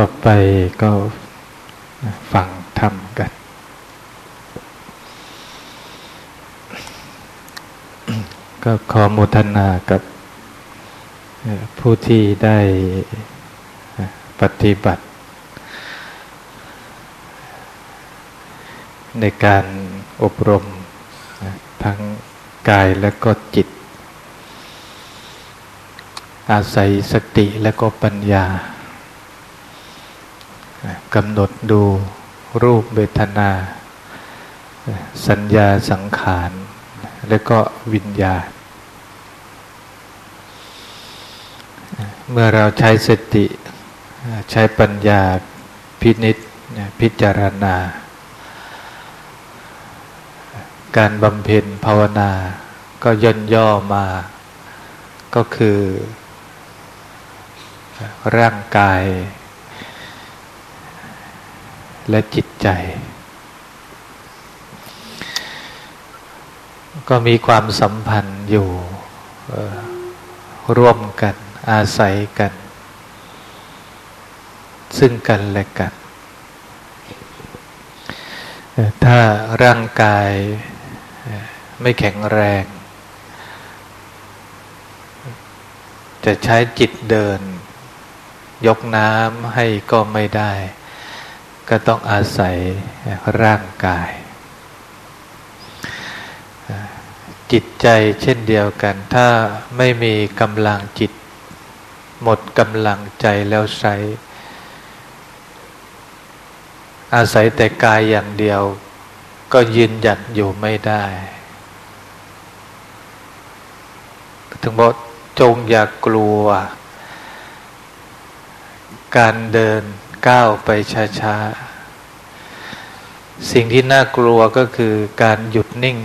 ต่อไปก็ฟังธรรมกัน ก็ขอโมทนากับผู้ที่ได้ปฏิบัติ ในการอบรมทั้งกายและก็จิต อาศัยสติและก็ปัญญา กำหนดดูรูปเวทนา สัญญาสังขาร และก็วิญญาณ เมื่อเราใช้สติใช้ปัญญาพินิษพิจารณา การบำเพ็ญภาวนา ก็ย่นย่อมา ก็คือ ร่างกาย และจิตใจ ก็มีความสัมพันธ์อยู่ร่วมกันอาศัยกัน ซึ่งกันและกัน ถ้าร่างกายไม่แข็งแรง จะใช้จิตเดิน ยกน้ำให้ก็ไม่ได้ ก็ต้องอาศัยร่างกาย จิตใจเช่นเดียวกัน ถ้าไม่มีกำลังจิต หมดกำลังใจแล้วใช้อาศัยแต่กายอย่างเดียว ก็ยืนหยัดอยู่ไม่ได้ถึงบอกจงอย่ากกลัว การเดิน ก้าวไปช้าๆ สิ่งที่น่ากลัวก็คือการหยุดนิ่ง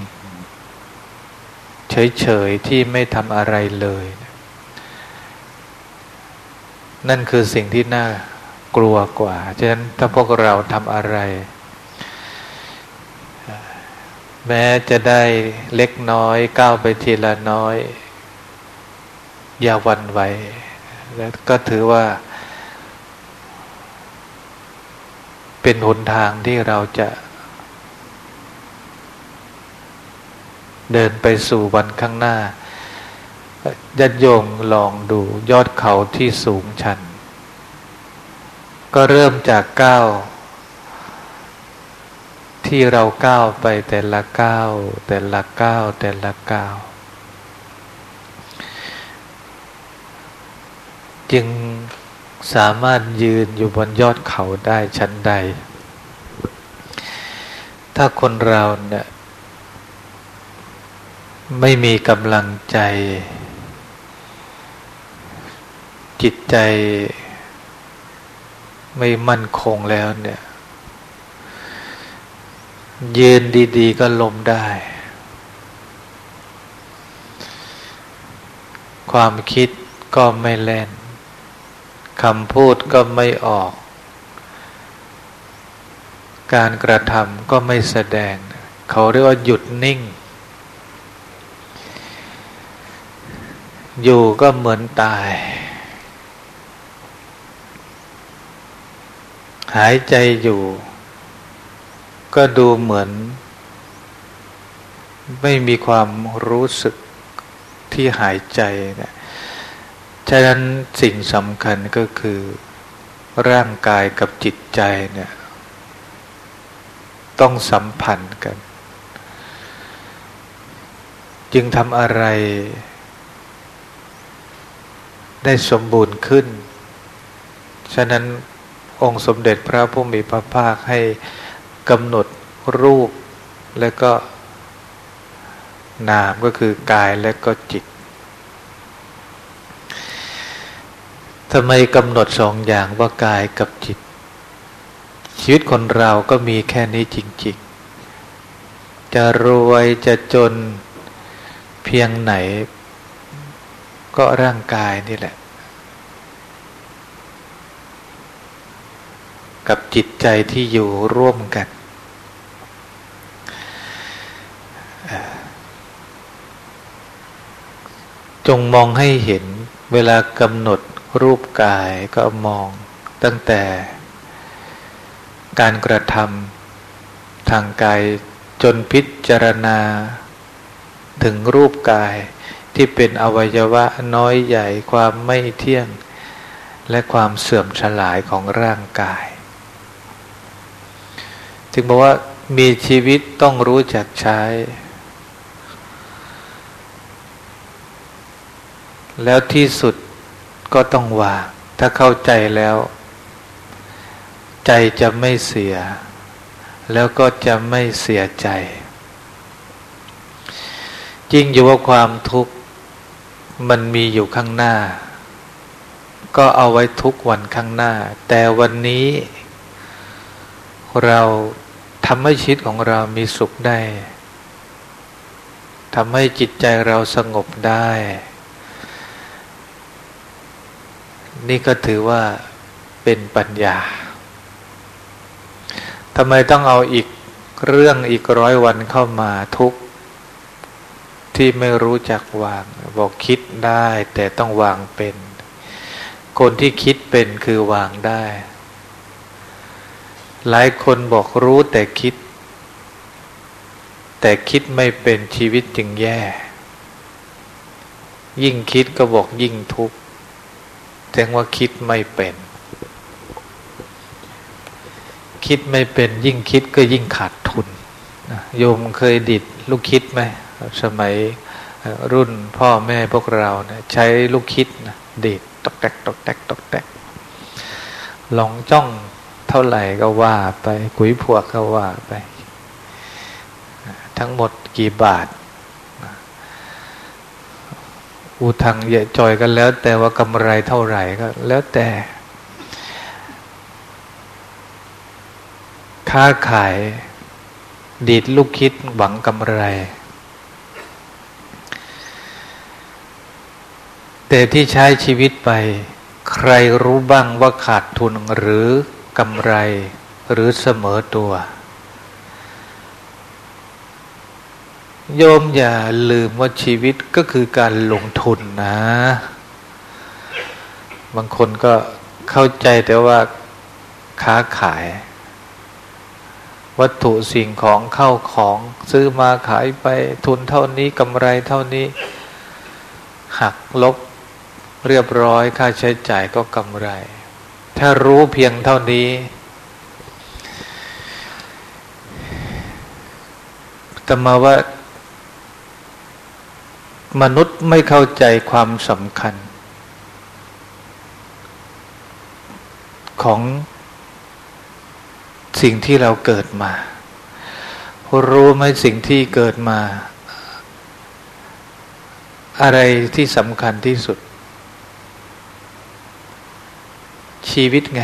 เฉยๆ ที่ไม่ทำอะไรเลย นั่นคือสิ่งที่น่ากลัวกว่า ฉะนั้นถ้าพวกเราทำอะไร แม้จะได้เล็กน้อยก้าวไปทีละน้อย อย่าวันไหว แล้วก็ถือว่า เป็นหนทางที่เราจะ เดินไปสู่วันข้างหน้ายัดโยงลองดูยอดเขาที่สูงชัน ก็เริ่มจากก้าวที่เราก้าวไปแต่ละก้าวแต่ละก้าวแต่ละก้าวจึง สามารถยืนอยู่บนยอดเขาได้ชั้นใด ถ้าคนเราเนี่ยไม่มีกำลังใจ จิตใจไม่มั่นคงแล้วเนี่ย ยืนดีๆก็ลมได้ ความคิดก็ไม่แล่น คำพูดก็ไม่ออก การกระทำก็ไม่แสดง เขาเรียกว่าหยุดนิ่ง อยู่ก็เหมือนตาย หายใจอยู่ ก็ดูเหมือน ไม่มีความรู้สึกที่หายใจเนี่ย ฉะนั้นสิ่งสำคัญก็คือ ร่างกายกับจิตใจเนี่ย ต้องสัมพันธ์กัน จึงทำอะไร ได้สมบูรณ์ขึ้น ฉะนั้นองค์สมเด็จพระผู้มีพระภาคให้กำหนดรูปและก็นามก็คือกายและก็จิต ทำไมกำหนดสองอย่างว่ากายกับจิต ชีวิตคนเราก็มีแค่นี้จริงๆ จะรวยจะจนเพียงไหน ก็ร่างกายนี่แหละ กับจิตใจที่อยู่ร่วมกัน จงมองให้เห็นเวลากำหนด รูปกายก็มองตั้งแต่การกระทำทางกายจนพิจารณา ถึงรูปกายที่เป็นอวัยวะน้อยใหญ่ความไม่เที่ยง และความเสื่อมฉลายของร่างกาย จึงบอกว่ามีชีวิตต้องรู้จักใช้ แล้วที่สุด ก็ต้องวาง ถ้าเข้าใจแล้ว ใจจะไม่เสีย แล้วก็จะไม่เสียใจ จริงอยู่ว่าความทุกข์มันมีอยู่ข้างหน้า ก็เอาไว้ทุกวันข้างหน้า แต่วันนี้ เราทำให้ชีวิตของเรามีสุขได้ทำให้จิตใจเราสงบได้ นี่ก็ถือว่าเป็นปัญญาทำไมต้องเอาอีกเรื่องอีกร้อยวันเข้ามาทุกที่ไม่รู้จักวาง บอกคิดได้แต่ต้องวางเป็น คนที่คิดเป็นคือวางได้ หลายคนบอกรู้แต่คิด แต่คิดไม่เป็นชีวิตจึงแย่ ยิ่งคิดก็บอกยิ่งทุกข์ แสดงว่าคิดไม่เป็น คิดไม่เป็นยิ่งคิดก็ยิ่งขาดทุนโยมเคยดิดลูกคิดไหมสมัยรุ่นพ่อแม่พวกเราเนี่ยใช้ลูกคิดนะดีดตกแตกตกแตกตกแตกลองจ้องเท่าไหร่ก็ว่าไปกุยพวกก็ว่าไป ทั้งหมดกี่บาท อูทังเยะจอยกันแล้ว แต่ว่ากำไรเท่าไหร่ก็ แล้วแต่ ค้าขาย ดีดลูกคิดหวังกำไร แต่ที่ใช้ชีวิตไป ใครรู้บ้างว่าขาดทุนหรือกำไรหรือเสมอตัว โยมอย่าลืมว่าชีวิตก็คือการลงทุนนะ บางคนก็เข้าใจแต่ว่าค้าขาย วัตถุสิ่งของเข้าของซื้อมาขายไปทุนเท่านี้กำไรเท่านี้ หักลบเรียบร้อยค่าใช้จ่ายก็กำไร ถ้ารู้เพียงเท่านี้แต่มาว่า มนุษย์ไม่เข้าใจความสำคัญ ของสิ่งที่เราเกิดมา รู้ไหมสิ่งที่เกิดมา อะไรที่สำคัญที่สุด ชีวิตไง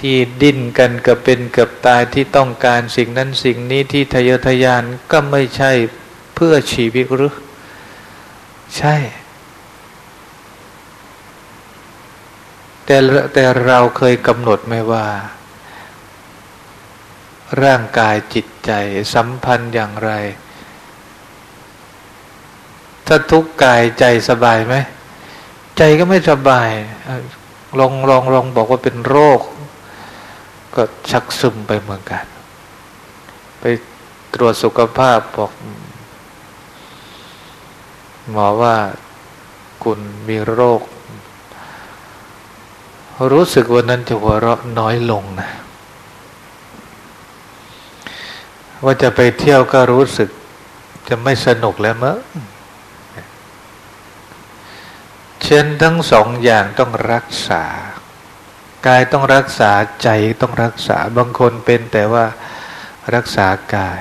ที่ดิ้นกันกับเป็นกับตายที่ต้องการสิ่งนั้นสิ่งนี้ที่ทะเยอทะยานก็ไม่ใช่เพื่อชีวิตหรือ ใช่ แต่แต่เราเคยกำหนดไหมว่า ร่างกายจิตใจสัมพันธ์อย่างไร ถ้าทุกกายใจสบายไหม ใจก็ไม่สบาย ลองลองลองบอกว่าเป็นโรค ก็ชักซึมไปเหมือนกัน ไปตรวจสุขภาพบอก หมอว่าคุณมีโรค รู้สึกวันนั้นจะหัวเราะน้อยลงนะ ว่าจะไปเที่ยวก็รู้สึกจะไม่สนุกแล้วมั้งเช่นทั้งสองอย่างต้องรักษา กายต้องรักษาใจต้องรักษา บางคนเป็นแต่ว่ารักษากาย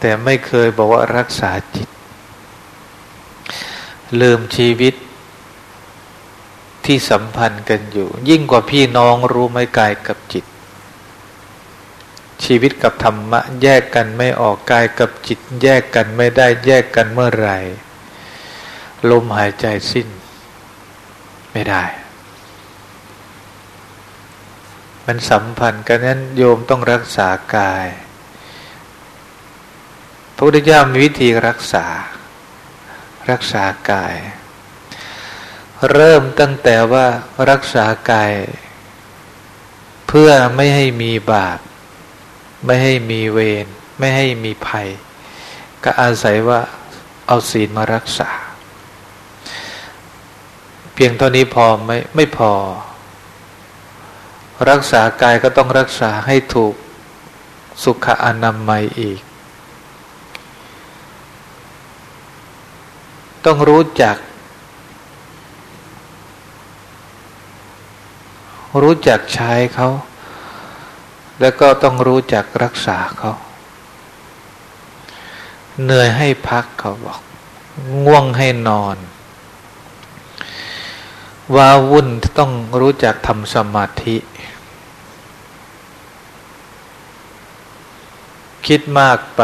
แต่ไม่เคยบอกว่ารักษาจิต ลืมชีวิตที่สัมพันธ์กันอยู่ ยิ่งกว่าพี่น้องรู้ไหมกายกับจิต ชีวิตกับธรรมะ แยกกันไม่ออกกายกับจิต แยกกันไม่ได้แยกกันเมื่อไหร่ ลมหายใจสิ้น ไม่ได้ มันสัมพันธ์กันนั้นโยมต้องรักษากาย พระพุทธเจ้ามีวิธีรักษา รักษากาย เริ่มตั้งแต่ว่ารักษากาย เพื่อไม่ให้มีบาป ไม่ให้มีเวรไม่ให้มีภัย ก็อาศัยว่าเอาศีลมารักษา เพียงเท่านี้พอไหมไม่พอ รักษากายก็ต้องรักษาให้ถูกสุขอนามัยอีก ต้องรู้จัก รู้จักใช้เขา แล้วก็ต้องรู้จักรักษาเขา เหนื่อยให้พักเขาบอก ง่วงให้นอนวาวุ่นต้องรู้จักทำสมาธิ คิดมากไป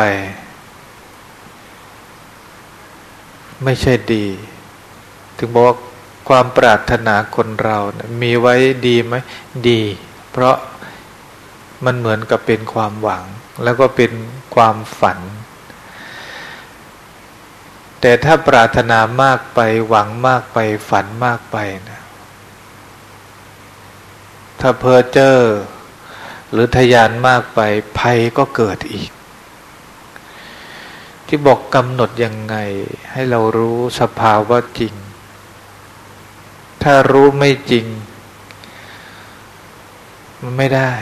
ไม่ใช่ดี ถึงบอกว่าความปรารถนาคนเรานะมีไว้ดีไหมดี เพราะมันเหมือนกับเป็นความหวัง แล้วก็เป็นความฝัน แต่ถ้าปรารถนามากไปหวังมากไปฝันมากไปนะถ้าเพอเจอหรือทยานมากไปภัยก็เกิดอีก ที่บอกกำหนดยังไง ให้เรารู้สภาวะจริง ถ้ารู้ไม่จริง มันไม่ได้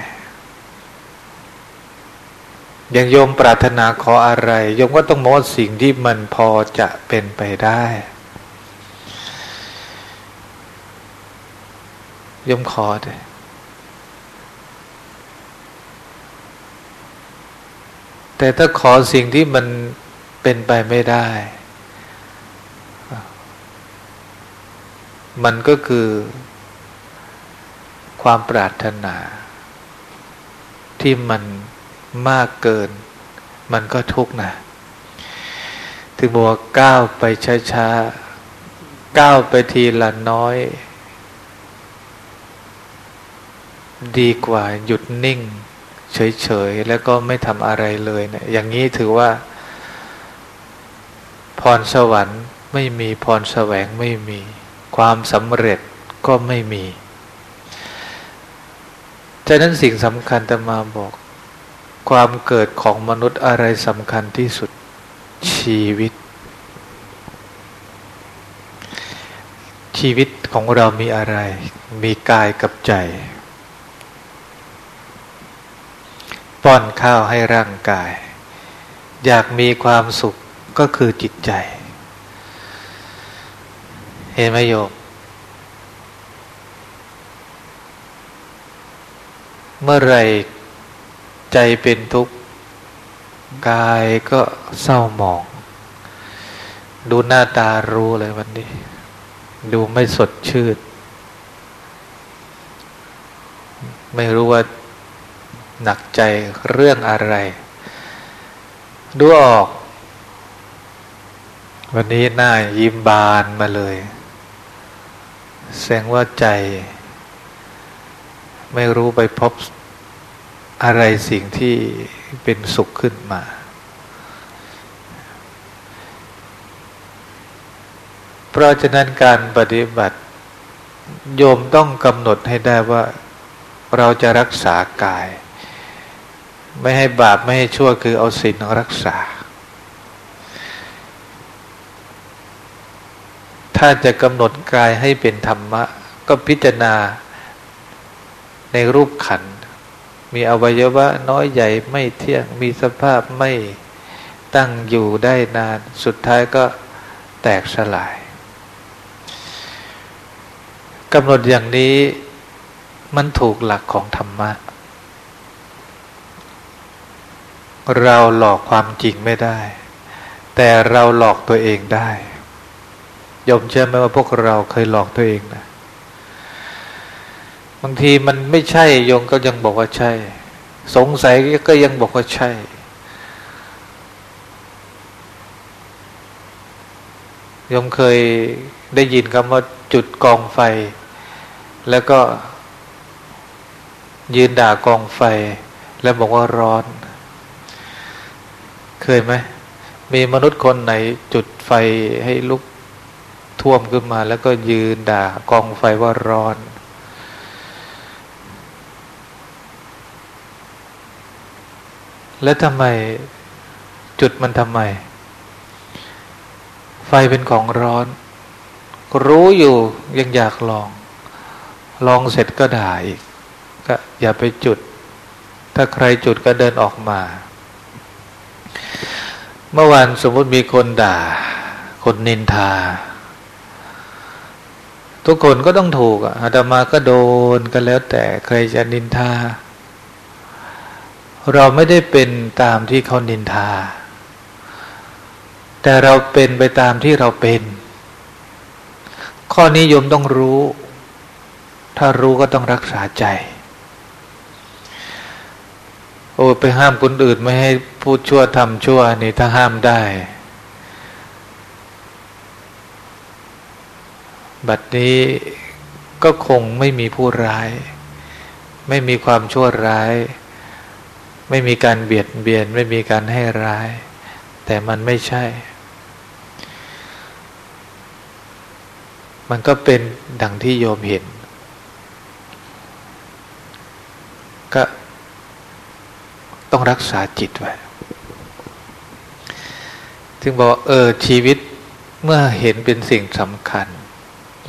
อย่างโยมปรารถนาขออะไรโยมก็ต้องมองสิ่งที่มันพอจะเป็นไปได้โยมขอเลยแต่ถ้าขอสิ่งที่มัน เป็นไปไม่ได้ มันก็คือ ความปรารถนา ที่มันมากเกิน มันก็ทุกข์นะถึงบอกว่าก้าวไปช้าๆก้าวไปทีละน้อย ดีกว่าหยุดนิ่ง เฉยๆ แล้วก็ไม่ทำอะไรเลยเนะี่ยอย่างนี้ถือว่า พรสวรรค์ไม่มีพรแสวงไม่มี ความสำเร็จก็ไม่มีฉะนั้นสิ่งสำคัญตมาบอก ความเกิดของมนุษย์อะไรสำคัญที่สุดชีวิต ชีวิตของเรามีอะไร มีกายกับใจ ป้อนข้าวให้ร่างกาย อยากมีความสุข ก็คือจิตใจ เห็นไหมโยมเมื่อไรใจเป็นทุกข์กายก็เศร้าหมอง ดูหน้าตารู้เลยวันนี้ ดูไม่สดชื่นไม่รู้ว่าหนักใจเรื่องอะไร ดูออก วันนี้หน้ายิ้มบานมาเลย แสดงว่าใจ ไม่รู้ไปพบอะไรสิ่งที่เป็นสุขขึ้นมา เพราะฉะนั้นการปฏิบัติ โยมต้องกำหนดให้ได้ว่าเราจะรักษากาย ไม่ให้บาปไม่ให้ชั่วคือเอาศีลรักษา ถ้าจะกำหนดกายให้เป็นธรรมะ ก็พิจารณาในรูปขัน มีอวัยวะน้อยใหญ่ไม่เที่ยง มีสภาพไม่ตั้งอยู่ได้นาน สุดท้ายก็แตกสลายกำหนดอย่างนี้มันถูกหลักของธรรมะ เราหลอกความจริงไม่ได้ แต่เราหลอกตัวเองได้ ยมเชื่อไหมว่าพวกเราเคยหลอกตัวเองนะบางทีมันไม่ใช่โยมก็ยังบอกว่าใช่ สงสัยก็ยังบอกว่าใช่ยมเคยได้ยินคำว่าจุดกองไฟ แล้วก็ยืนด่ากองไฟ แล้วบอกว่าร้อน เคยไหมมีมนุษย์คนไหนจุดไฟให้ลุก ท่วมขึ้นมา แล้วก็ยืนด่ากองไฟว่าร้อน แล้วทำไมจุดมันทำไม ไฟเป็นของร้อน รู้อยู่ยังอยากลอง ลองเสร็จก็ด่าอีกก็อย่าไปจุด ถ้าใครจุดก็เดินออกมา เมื่อวานสมมติมีคนด่า คนนินทา ทุกคนก็ต้องถูกอาตมาก็โดนกันแล้วแต่ใครจะนินทา เราไม่ได้เป็นตามที่เขานินทา แต่เราเป็นไปตามที่เราเป็น ข้อนี้โยมต้องรู้ ถ้ารู้ก็ต้องรักษาใจ โอ้ไปห้ามคนอื่นไม่ให้พูดชั่วทำชั่วนี่ถ้าห้ามได้ บัดนี้ก็คงไม่มีผู้ร้าย ไม่มีความชั่วร้าย ไม่มีการเบียดเบียน ไม่มีการให้ร้าย แต่มันไม่ใช่ มันก็เป็นดังที่โยมเห็น ก็ต้องรักษาจิตไว้จึงบอกเออชีวิตเมื่อเห็นเป็นสิ่งสำคัญ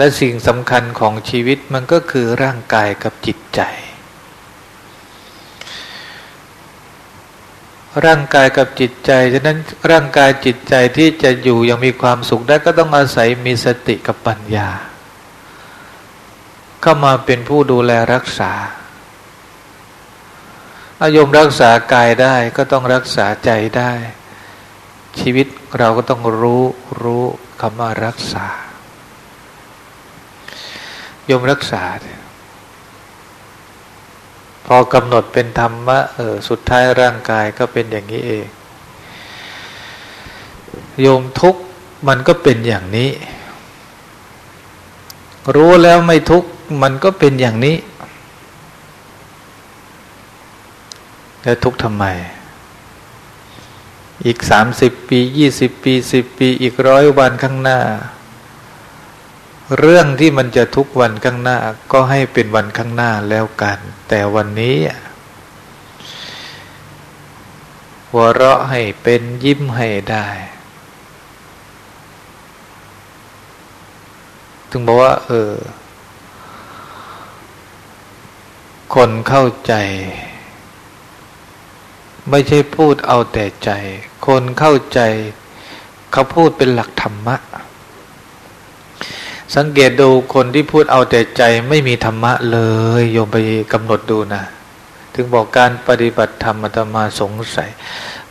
และสิ่งสำคัญของชีวิตมันก็คือร่างกายกับจิตใจ ร่างกายกับจิตใจ ฉะนั้นร่างกายจิตใจที่จะอยู่ยังมีความสุขได้ก็ต้องอาศัยมีสติกับปัญญา เข้ามาเป็นผู้ดูแลรักษา อายมรักษากายได้ก็ต้องรักษาใจได้ ชีวิตเราก็ต้องรู้รู้คำว่ารักษา ยมรักษา พอกำหนดเป็นธรรมะเออสุดท้ายร่างกายก็เป็นอย่างนี้เอง โยมทุกมันก็เป็นอย่างนี้ รู้แล้วไม่ทุกมันก็เป็นอย่างนี้ แล้วทุกทำไม อีกสามสิบปียี่สิบปีสิบปีอีกร้อยวันข้างหน้า เรื่องที่มันจะทุกวันข้างหน้า ก็ให้เป็นวันข้างหน้าแล้วกัน แต่วันนี้หัวเราะให้เป็นยิ้มให้ได้ถึงบอกว่า เออ คนเข้าใจ ไม่ใช่พูดเอาแต่ใจ คนเข้าใจ เขาพูดเป็นหลักธรรมะ สังเกตดูคนที่พูดเอาแต่ใจไม่มีธรรมะเลยโยมไปกำหนดดูนะ ถึงบอกการปฏิบัติธรรมอาตมาสงสัย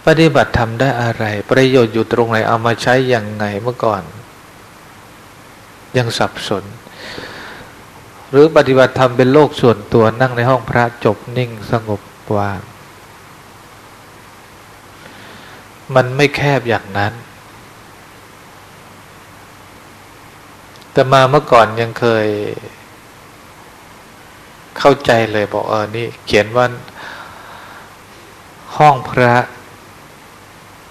ปฏิบัติธรรมได้อะไร ประโยชน์อยู่ตรงไหนเอามาใช้อย่างไงเมื่อก่อน ยังสับสน หรือปฏิบัติธรรมเป็นโลกส่วนตัวนั่งในห้องพระจบนิ่งสงบว่างมันไม่แคบอย่างนั้น แต่มาเมื่อก่อนยังเคย เข้าใจเลยบอกเออนี่ เขียนว่าห้องพระ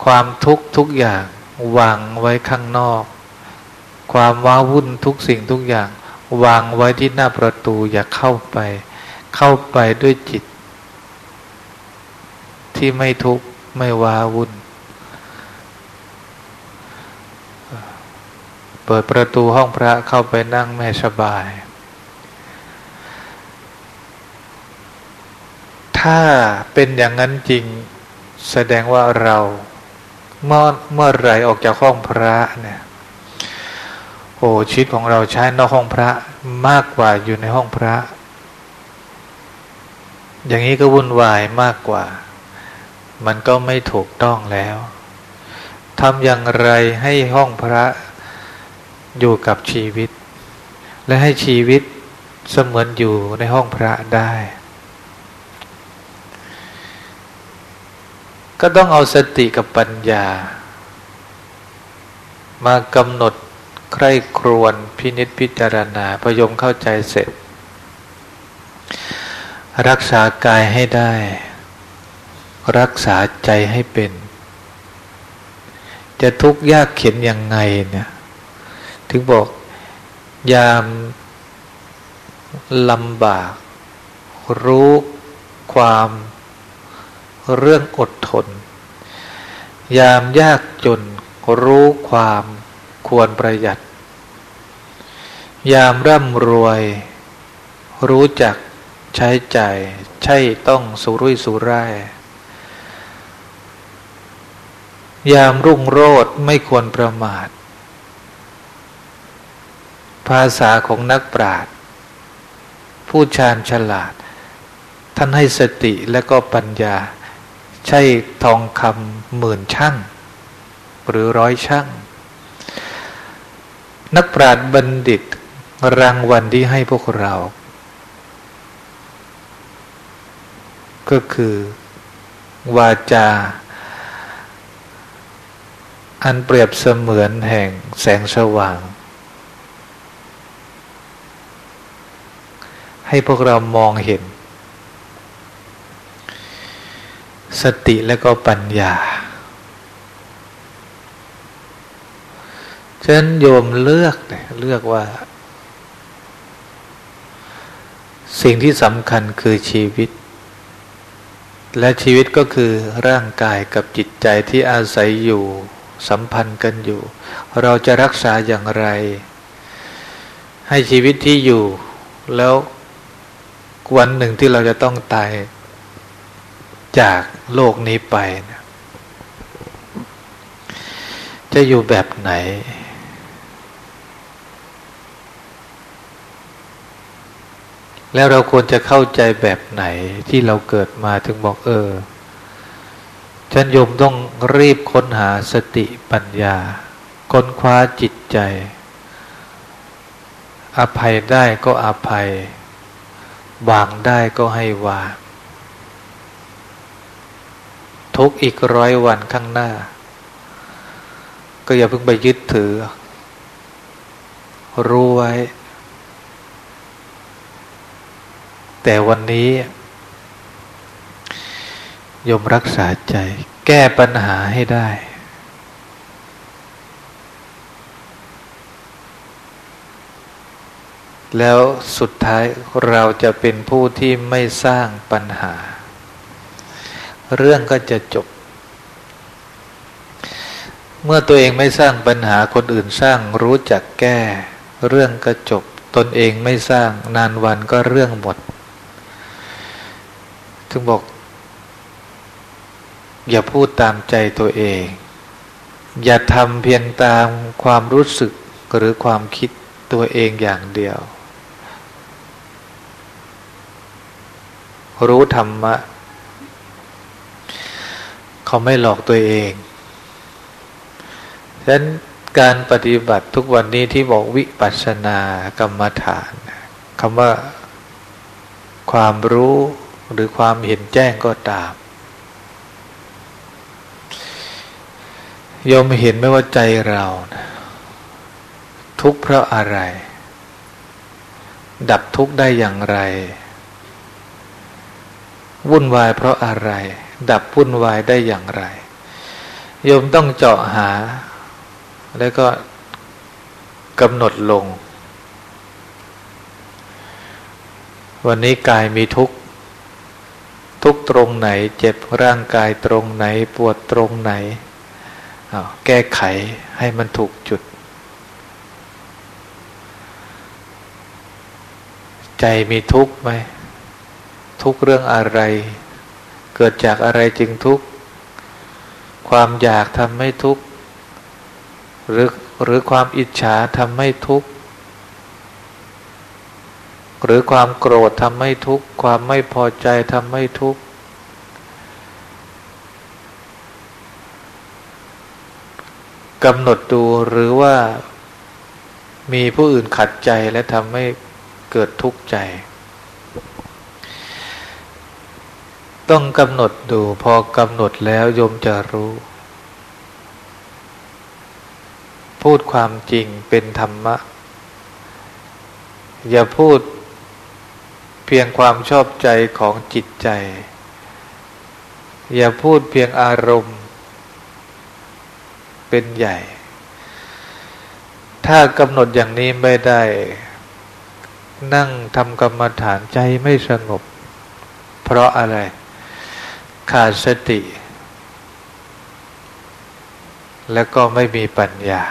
ความทุกข์ทุกอย่างวางไว้ข้างนอก ความว้าวุ่นทุกสิ่งทุกอย่าง วางไว้ที่หน้าประตูอย่าเข้าไป เข้าไปด้วยจิต ที่ไม่ทุกข์ไม่ว้าวุ่น เปิดประตูห้องพระเข้าไปนั่งแม่สบาย ถ้าเป็นอย่างนั้นจริงแสดงว่าเราเมื่อเมื่อไรออกจากห้องพระเนี่ยโอ้ชีวิตของเราใช้นอกห้องพระมากกว่าอยู่ในห้องพระ อย่างนี้ก็วุ่นวายมากกว่า มันก็ไม่ถูกต้องแล้วทำอย่างไรให้ห้องพระ อยู่กับชีวิต และให้ชีวิตเสมือนอยู่ในห้องพระได้ ก็ต้องเอาสติกับปัญญา มากำหนดใคร่ครวนพินิษพิจารณาพยมเข้าใจเสร็จ รักษากายให้ได้ รักษาใจให้เป็น จะทุกข์ยากเข็นยังไงเนี่ย ถึงบอก ยามลำบาก รู้ความเรื่องอดทน ยามยากจนรู้ความควรประหยัด ยามร่ำรวย รู้จักใช้ใจ่ายใช่ต้องสุรุ่ยสุร่าย ยามรุ่งโรดไม่ควรประมาท ภาษาของนักปราชญ์ผู้ชาญฉลาด ท่านให้สติและก็ปัญญา ใช่ทองคำหมื่นช่างหรือร้อยช่างนักปราชญ์บัณฑิตรางวัลที่ให้พวกเรา ก็คือ วาจา อันเปรียบเสมือนแห่งแสงสว่าง ให้พวกเรามองเห็น สติและก็ปัญญาฉะนั้นโยมเลือกเลือกว่า สิ่งที่สำคัญคือชีวิต และชีวิตก็คือร่างกายกับจิตใจที่อาศัยอยู่สัมพันธ์กันอยู่ เราจะรักษาอย่างไร ให้ชีวิตที่อยู่แล้ว วันหนึ่งที่เราจะต้องตายจากโลกนี้ไปนะจะอยู่แบบไหน แล้วเราควรจะเข้าใจแบบไหนที่เราเกิดมาถึงบอกเออฉันโยมต้องรีบค้นหาสติปัญญา ค้นคว้าจิตใจ อภัยได้ก็อภัย วางได้ก็ให้วาง ทุกอีกร้อยวันข้างหน้า ก็อย่าเพิ่งไปยึดถือ รู้ไว้ แต่วันนี้ยมรักษาใจ แก้ปัญหาให้ได้ แล้วสุดท้ายเราจะเป็นผู้ที่ไม่สร้างปัญหา เรื่องก็จะจบ เมื่อตัวเองไม่สร้างปัญหาคนอื่นสร้างรู้จักแก้ เรื่องก็จบ ตนเองไม่สร้างนานวันก็เรื่องหมด ถึงบอก อย่าพูดตามใจตัวเอง อย่าทำเพียงตามความรู้สึกหรือความคิดตัวเองอย่างเดียว รู้ธรรมะ เขาไม่หลอกตัวเองฉะนั้นการปฏิบัติทุกวันนี้ที่บอกวิปัสสนากรรมฐานคำว่าความรู้หรือความเห็นแจ้งก็ตามยอมเห็นไม่ว่าใจเรานะทุกข์เพราะอะไร ดับทุกข์ได้อย่างไร วุ่นวายเพราะอะไร ดับวุ่นวายได้อย่างไร โยมต้องเจาะหา แล้วก็กำหนดลง วันนี้กายมีทุกข์ ทุกตรงไหน เจ็บร่างกายตรงไหน ปวดตรงไหน แก้ไขให้มันถูกจุด ใจมีทุกข์ไหม ทุกเรื่องอะไร เกิดจากอะไรจึงทุกข์ ความอยากทำให้ทุกข์ หรือหรือความอิจฉาทำให้ทุกข์ หรือความโกรธทำให้ทุกข์ ความไม่พอใจทำให้ทุกข์ กำหนดดูหรือว่ามีผู้อื่นขัดใจและทำให้เกิดทุกข์ใจ ต้องกำหนดดูพอกำหนดแล้วโยมจะรู้ พูดความจริงเป็นธรรมะ อย่าพูดเพียงความชอบใจของจิตใจ อย่าพูดเพียงอารมณ์ เป็นใหญ่ ถ้ากำหนดอย่างนี้ไม่ได้ นั่งทำกรรมฐานใจไม่สงบ เพราะอะไร ขาดสติ แล้วก็ไม่มีปัญญา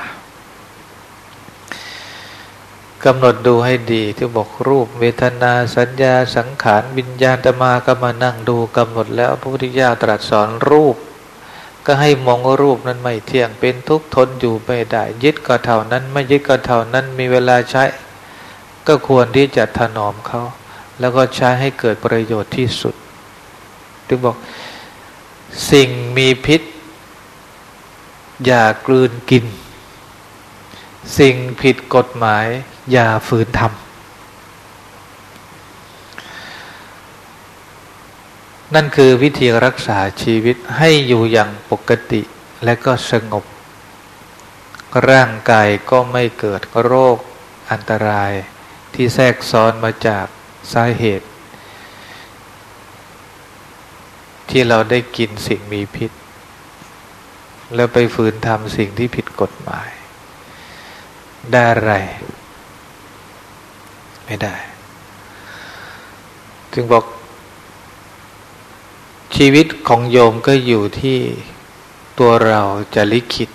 กำหนดดูให้ดีที่บอกรูปเวทนาสัญญาสังขารวิญญาณตมาก็มานั่งดูกำหนดแล้วพระพุทธเจ้าตรัสสอนรูป ก็ให้มองรูปนั้นไม่เที่ยงเป็นทุกข์ทนอยู่ไม่ได้ ยึดก็เท่านั้นไม่ยึดก็เท่านั้นมีเวลาใช้ ก็ควรที่จะถนอมเขา แล้วก็ใช้ให้เกิดประโยชน์ที่สุดถึงบอก สิ่งมีพิษ อย่ากลืนกิน สิ่งผิดกฎหมาย อย่าฝืนทำนั่นคือวิธีรักษาชีวิตให้อยู่อย่างปกติและก็สงบ ร่างกายก็ไม่เกิดโรคอันตรายที่แทรกซ้อนมาจากสาเหตุ ที่เราได้กินสิ่งมีพิษ แล้วไปฝืนทำสิ่งที่ผิดกฎหมาย ได้อะไร ไม่ได้ จึงบอก ชีวิตของโยมก็อยู่ที่ตัวเราจะลิขิต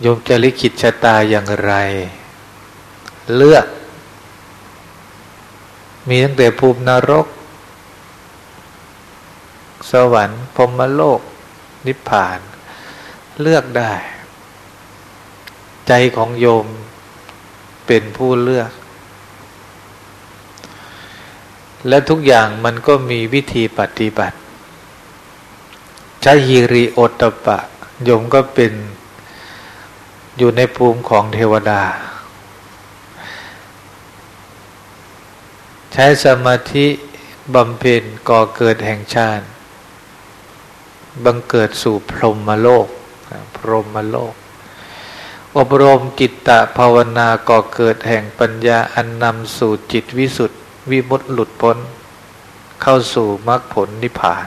โยมจะลิขิตชะตาอย่างไร เลือก มีตั้งแต่ภูมินรก สวรรค์พรมโลก นิพพาน เลือกได้ ใจของโยมเป็นผู้เลือก และทุกอย่างมันก็มีวิธีปฏิบัติใช้ฮิริโอตปะ โยมก็เป็นอยู่ในภูมิของเทวดา ใช้สมาธิบำเพ็ญก่อเกิดแห่งชาติ บังเกิดสู่พรหมโลก พรหมโลก อบรมจิตตะภาวนาก่อเกิดแห่งปัญญาอันนำสู่จิตวิสุทธิวิมุตติหลุดพ้น เข้าสู่มรรคผลนิพพาน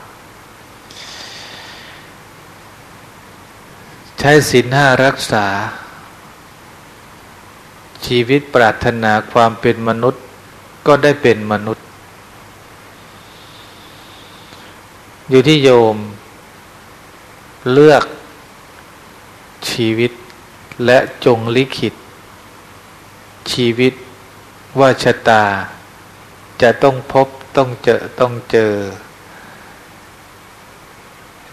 ใช้ศีลห้ารักษา ชีวิตปรารถนาความเป็นมนุษย์ก็ได้เป็นมนุษย์ อยู่ที่โยม เลือกชีวิตและจงลิขิต ชีวิตว่าชะตา จะต้องพบต้องเจอต้องเจอ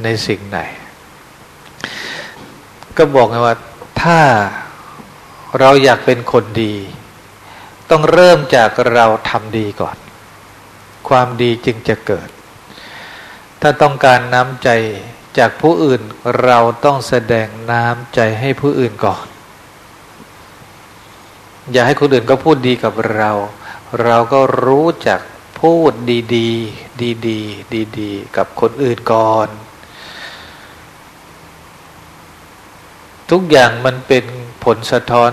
ในสิ่งไหน ก็บอกไงว่าถ้าเราอยากเป็นคนดี ต้องเริ่มจากเราทำดีก่อน ความดีจึงจะเกิด ถ้าต้องการน้ำใจ จากผู้อื่นเราต้องแสดงน้ำใจให้ผู้อื่นก่อน อย่าให้คนอื่นก็พูดดีกับเรา เราก็รู้จักพูดดีๆ ดีๆ ดีๆ กับคนอื่นก่อน ทุกอย่างมันเป็นผลสะท้อน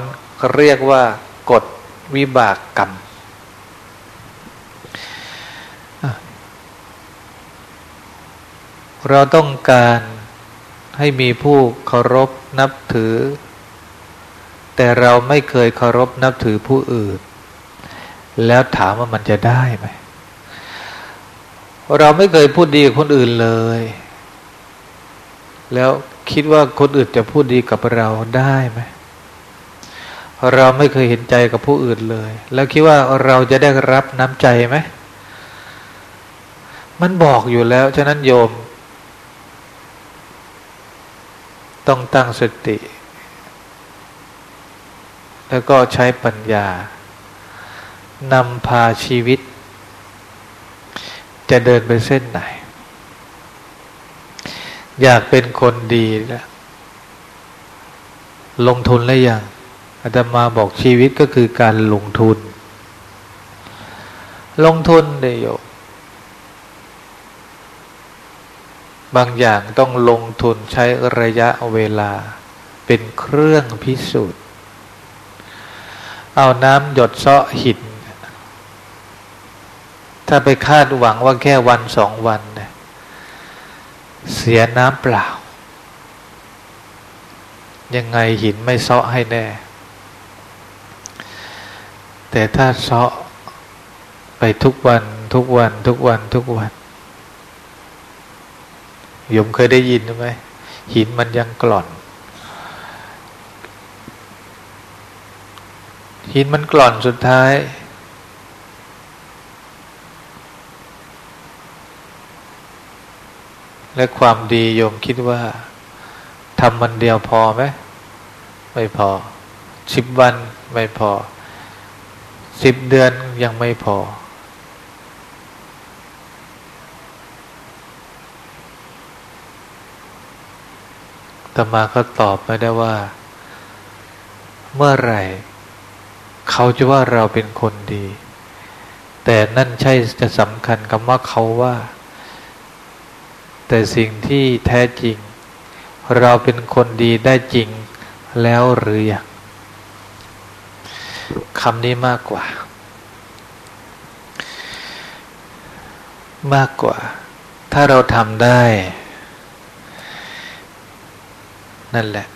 เรียกว่ากฎวิบากกรรม เราต้องการให้มีผู้เคารพนับถือ แต่เราไม่เคยเคารพนับถือผู้อื่น แล้วถามว่ามันจะได้ไหมเราไม่เคยพูดดีกับคนอื่นเลย แล้วคิดว่าคนอื่นจะพูดดีกับเราได้ไหมเราไม่เคยเห็นใจกับผู้อื่นเลย แล้วคิดว่าเราจะได้รับน้ำใจไหมมันบอกอยู่แล้ว ฉะนั้นโยม ต้องตั้งสติ แล้วก็ใช้ปัญญานำพาชีวิต จะเดินไปเส้นไหน อยากเป็นคนดีแล้วลงทุนแล้วยังอาตมาบอกชีวิตก็คือการลงทุน ลงทุนเดียว บางอย่างต้องลงทุนใช้ระยะเวลา เป็นเครื่องพิสูจน์ เอาน้ำหยดเซาะหิน ถ้าไปคาดหวังว่าแค่วันสองวันเนี่ยเสียน้ำเปล่า ยังไงหินไม่เซาะให้แน่ แต่ถ้าเซาะไปทุกวันทุกวันทุกวันทุกวัน โยมเคยได้ยินไหมหินมันยังกล่อน หินมันกล่อนสุดท้าย และความดีโยมคิดว่าทำมันเดียวพอไหมไม่พอสิบวันไม่พอสิบเดือนยังไม่พอ ตมาก็ตอบไม่ได้ว่า เมื่อไหร่ เขาจะว่าเราเป็นคนดี แต่นั่นใช่จะสำคัญคำว่าเขาว่า แต่สิ่งที่แท้จริง เราเป็นคนดีได้จริงแล้วหรือยังคำนี้มากกว่า มากกว่า ถ้าเราทำได้ นั่นแหละ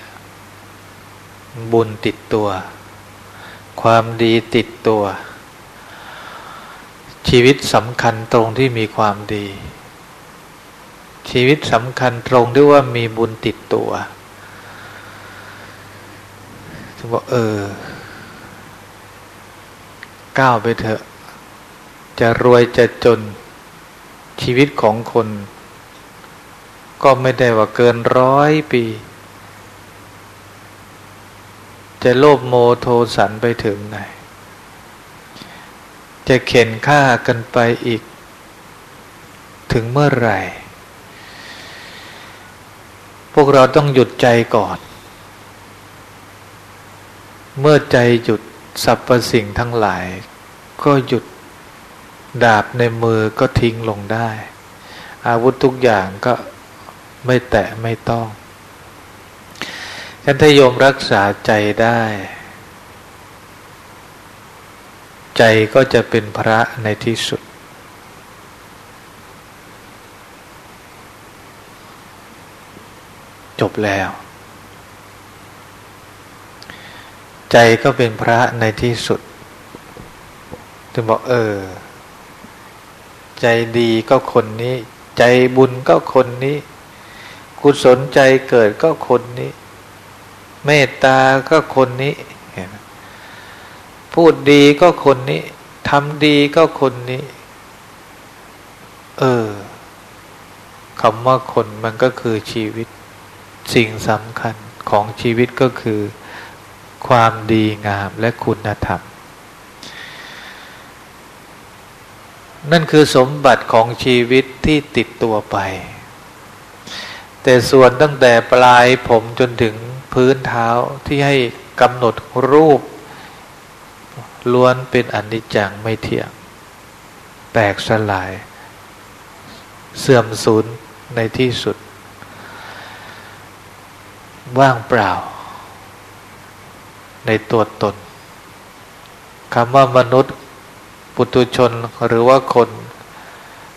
บุญติดตัว ความดีติดตัว ชีวิตสำคัญตรงที่มีความดี ชีวิตสำคัญตรงที่ว่ามีบุญติดตัวถึงบอกเออ ก้าวไปเถอะ จะรวยจะจนชีวิตของคนก็ไม่ได้ว่าเกินร้อยปี จะโลภโมโทสันไปถึงไหน จะเข็นฆ่ากันไปอีก ถึงเมื่อไหร่ พวกเราต้องหยุดใจก่อน เมื่อใจหยุดสรรพสิ่งทั้งหลาย ก็หยุดดาบในมือก็ทิ้งลงได้ อาวุธทุกอย่างก็ไม่แตะไม่ต้อง ฉันถ้าโยมรักษาใจได้ ใจก็จะเป็นพระในที่สุด จบแล้ว ใจก็เป็นพระในที่สุดถึงบอกเออ ใจดีก็คนนี้ ใจบุญก็คนนี้ กุศลใจเกิดก็คนนี้ เมตตาก็คนนี้ พูดดีก็คนนี้ทำดีก็คนนี้ เออคำว่าคนมันก็คือชีวิต สิ่งสำคัญของชีวิตก็คือ ความดีงามและคุณธรรม นั่นคือสมบัติของชีวิตที่ติดตัวไป แต่ส่วนตั้งแต่ปลายผมจนถึง พื้นเท้าที่ให้กำหนดรูป ล้วนเป็นอนิจจังไม่เที่ยง แตกสลาย เสื่อมสูญในที่สุด ว่างเปล่า ในตัวตนคำว่ามนุษย์ ปุตุชนหรือว่าคน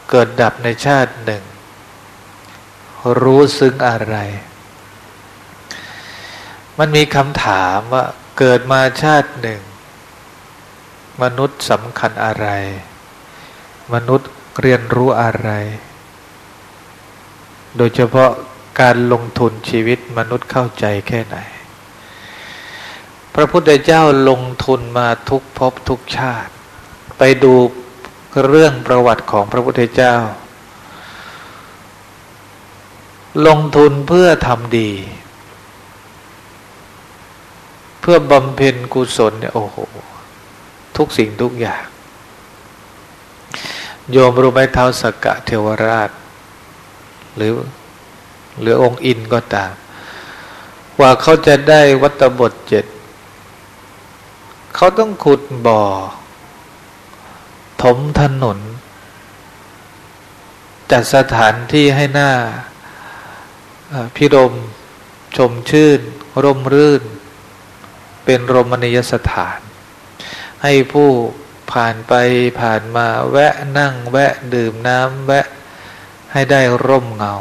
เกิดดับในชาติหนึ่ง รู้ซึ้งอะไร มันมีคำถามว่าเกิดมาชาติหนึ่ง มนุษย์สำคัญอะไร มนุษย์เรียนรู้อะไร โดยเฉพาะการลงทุนชีวิตมนุษย์เข้าใจแค่ไหน พระพุทธเจ้าลงทุนมาทุกภพทุกชาติ ไปดูเรื่องประวัติของพระพุทธเจ้า ลงทุนเพื่อทำดี พื่อบำเพ็ญกุศลเนี่ยโอ้โห ทุกสิ่งทุกอย่าง โยมรู้ไหมเท้าสกกะเทวราช หรือหรือองค์อินก็ตาม ว่าเขาจะได้วัตบทเจ็ดเขาต้องขุดบ่อ ถมถนน จัดสถานที่ให้หน้าพิรมชมชื่น ร่มรื่น เป็นรมณียสถาน ให้ผู้ผ่านไปผ่านมาแวะนั่งแวะดื่มน้ำแวะให้ได้ร่มเงา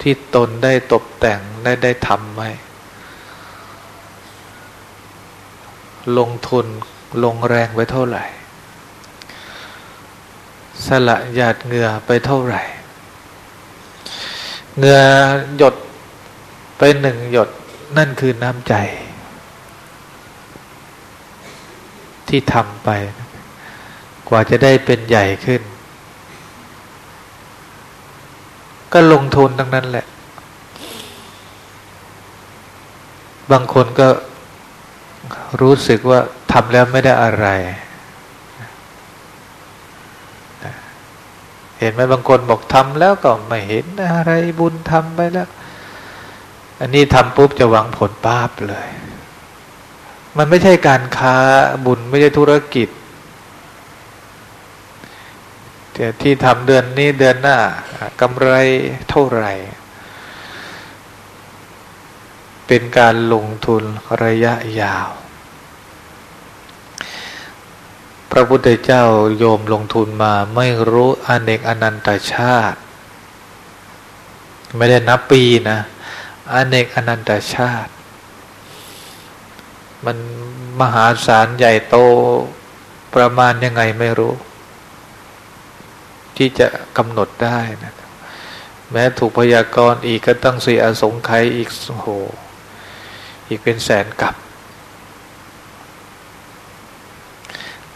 ที่ตนได้ตกแต่งได้ได้ทำไว้ลงทุนลงแรงไปเท่าไหร่ สละหยาดเหงื่อไปเท่าไหร่ เหงื่อหยดไปหนึ่งหยดนั่นคือน้ำใจ ที่ทำไป กว่าจะได้เป็นใหญ่ขึ้น ก็ลงทุนทั้งนั้นแหละ บางคนก็รู้สึกว่าทำแล้วไม่ได้อะไร เห็นไหมบางคนบอกทำแล้วก็ไม่เห็นอะไรบุญทำไปแล้ว อันนี้ทำปุ๊บจะหวังผลป้าบเลย มันไม่ใช่การค้าบุญไม่ใช่ธุรกิจแต่ที่ทำเดือนนี้เดือนหน้ากำไรเท่าไหร่ เป็นการลงทุนระยะยาว พระพุทธเจ้าโยมลงทุนมาไม่รู้อเนกอนันตชาติ ไม่ได้นับปีนะอเนกอนันตชาติ มันมหาศาลใหญ่โตประมาณยังไงไม่รู้ ที่จะกำหนดได้นะแม้ถูกพยากรณ์อีกก็ต้องเสียสงไขยอีกโห อีกเป็นแสนกับ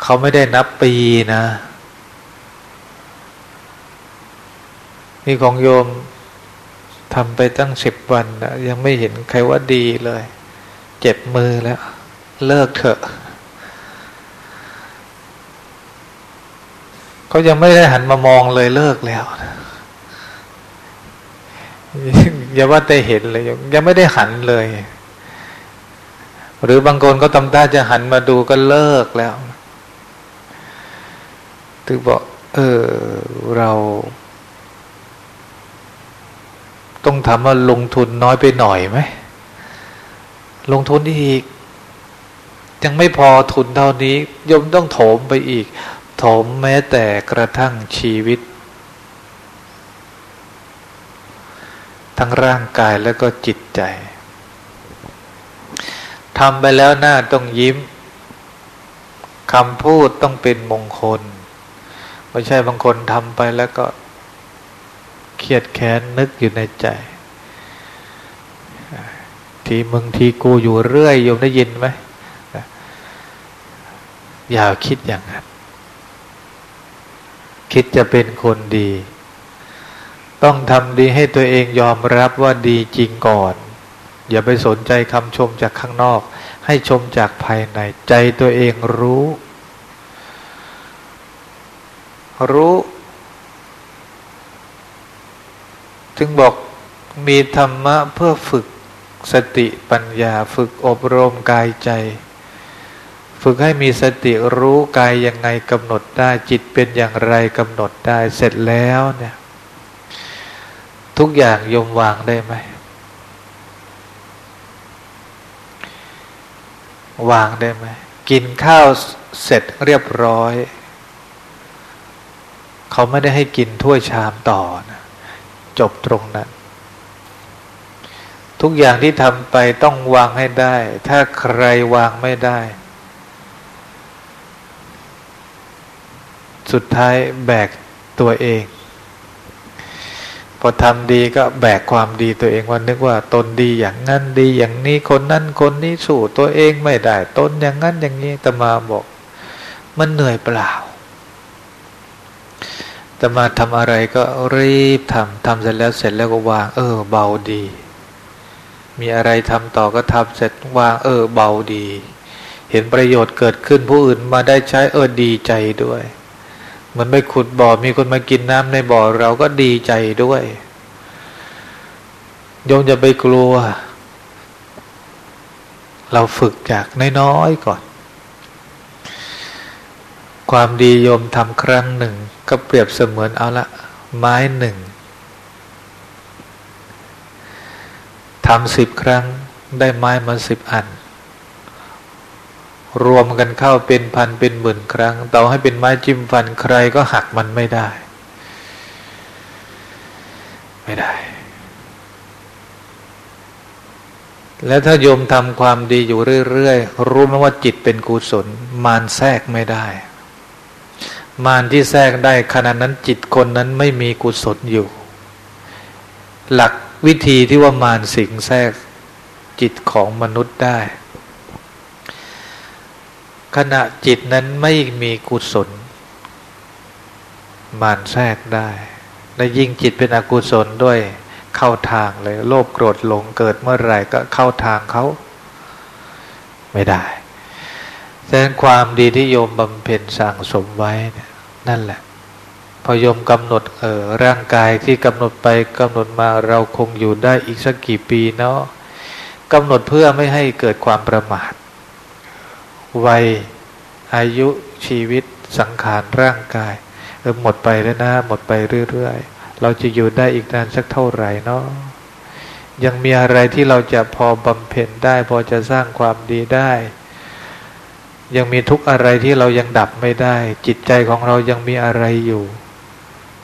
เขาไม่ได้นับปีนะ นี่ของโยมทำไปตั้งสิบวันนะยังไม่เห็นใครว่าดีเลย เจ็บมือแล้ว เลิกเถอะเขายังไม่ได้หันมามองเลยเลิกแล้วอย่าว่าแต่เห็นเลย ยังไม่ได้หันเลย หรือบางคนก็ทำท่าจะหันมาดูก็เลิกแล้วถึงบอกเออเรา ต้องทำว่าลงทุนน้อยไปหน่อยไหม ลงทุนอีก ยังไม่พอทุนเท่านี้ยมต้องโถมไปอีก โถมแม้แต่กระทั่งชีวิต ทั้งร่างกายแล้วก็จิตใจทำไปแล้วหน้าต้องยิ้มคำพูดต้องเป็นมงคล ไม่ใช่บางคนทำไปแล้วก็เครียดแค้นนึกอยู่ในใจ ทีมึงทีกูอยู่เรื่อยโยมได้ยินไหมอย่าคิดอย่างนั้น คิดจะเป็นคนดี ต้องทำดีให้ตัวเองยอมรับว่าดีจริงก่อน อย่าไปสนใจคำชมจากข้างนอก ให้ชมจากภายในใจตัวเองรู้ รู้ถึงบอกมีธรรมะเพื่อฝึก สติปัญญาฝึกอบรมกายใจ ฝึกให้มีสติรู้กายยังไงกำหนดได้จิตเป็นอย่างไรกำหนดได้เสร็จแล้วเนี่ยทุกอย่างยมวางได้ไหม วางได้ไหม กินข้าวเสร็จเรียบร้อย เขาไม่ได้ให้กินถ้วยชามต่อนะจบตรงนั้น ทุกอย่างที่ทำไปต้องวางให้ได้ ถ้าใครวางไม่ได้ สุดท้ายแบกตัวเอง พอทำดีก็แบกความดีตัวเองว่านึกว่า ตนดีอย่างนั้นดีอย่างนี้คนนั้นคนนี้สู้ตัวเองไม่ได้ ตนอย่างนั้นอย่างนี้ตมาบอก มันเหนื่อยเปล่าแต่มาทำอะไรก็รีบทำทำเสร็จแล้วเสร็จแล้วก็วาง เออ เบาดี มีอะไรทำต่อก็ทำเสร็จวางเออเบาดี เห็นประโยชน์เกิดขึ้นผู้อื่นมาได้ใช้เออดีใจด้วยมันไม่ขุดบ่อมีคนมากินน้ำในบ่อเราก็ดีใจด้วยโยมจะไปกลัว เราฝึกจากน้อยๆก่อน ความดีโยมทำครั้งหนึ่ง ก็เปรียบเสมือนเอาละ ไม้หนึ่ง ทำสิบครั้งได้ไม้มาสิบอัน รวมกันเข้าเป็นพันเป็นหมื่นครั้งเต่อให้เป็นไม้จิ้มฟันใครก็หักมันไม่ได้ ไม่ได้ แล้วถ้าโยมทำความดีอยู่เรื่อยๆ รู้ไหมว่าจิตเป็นกุศล มารแทรกไม่ได้ มารที่แทรกได้ขณะนั้นจิตคนนั้นไม่มีกุศลอยู่ หลัก วิธีที่ว่ามารสิงแทรกจิตของมนุษย์ได้ ขณะจิตนั้นไม่มีกุศล มารแทรกได้ และยิ่งจิตเป็นอกุศลด้วยเข้าทางเลย โลภโกรธหลงเกิดเมื่อไหร่ก็เข้าทางเขาไม่ได้แสดงความดีที่โยมบำเพ็ญสั่งสมไว้นั่นแหละ พยมกำหนดเออร่างกายที่กำหนดไปกำหนดมาเราคงอยู่ได้อีกสักกี่ปีเนาะกำหนดเพื่อไม่ให้เกิดความประมาทวัยอายุชีวิตสังขารร่างกายเออหมดไปแล้วนะหมดไปเรื่อยๆ เราจะอยู่ได้อีกนานสักเท่าไหร่เนาะยังมีอะไรที่เราจะพอบำเพ็ญได้พอจะสร้างความดีได้ ยังมีทุกอะไรที่เรายังดับไม่ได้ จิตใจของเรายังมีอะไรอยู่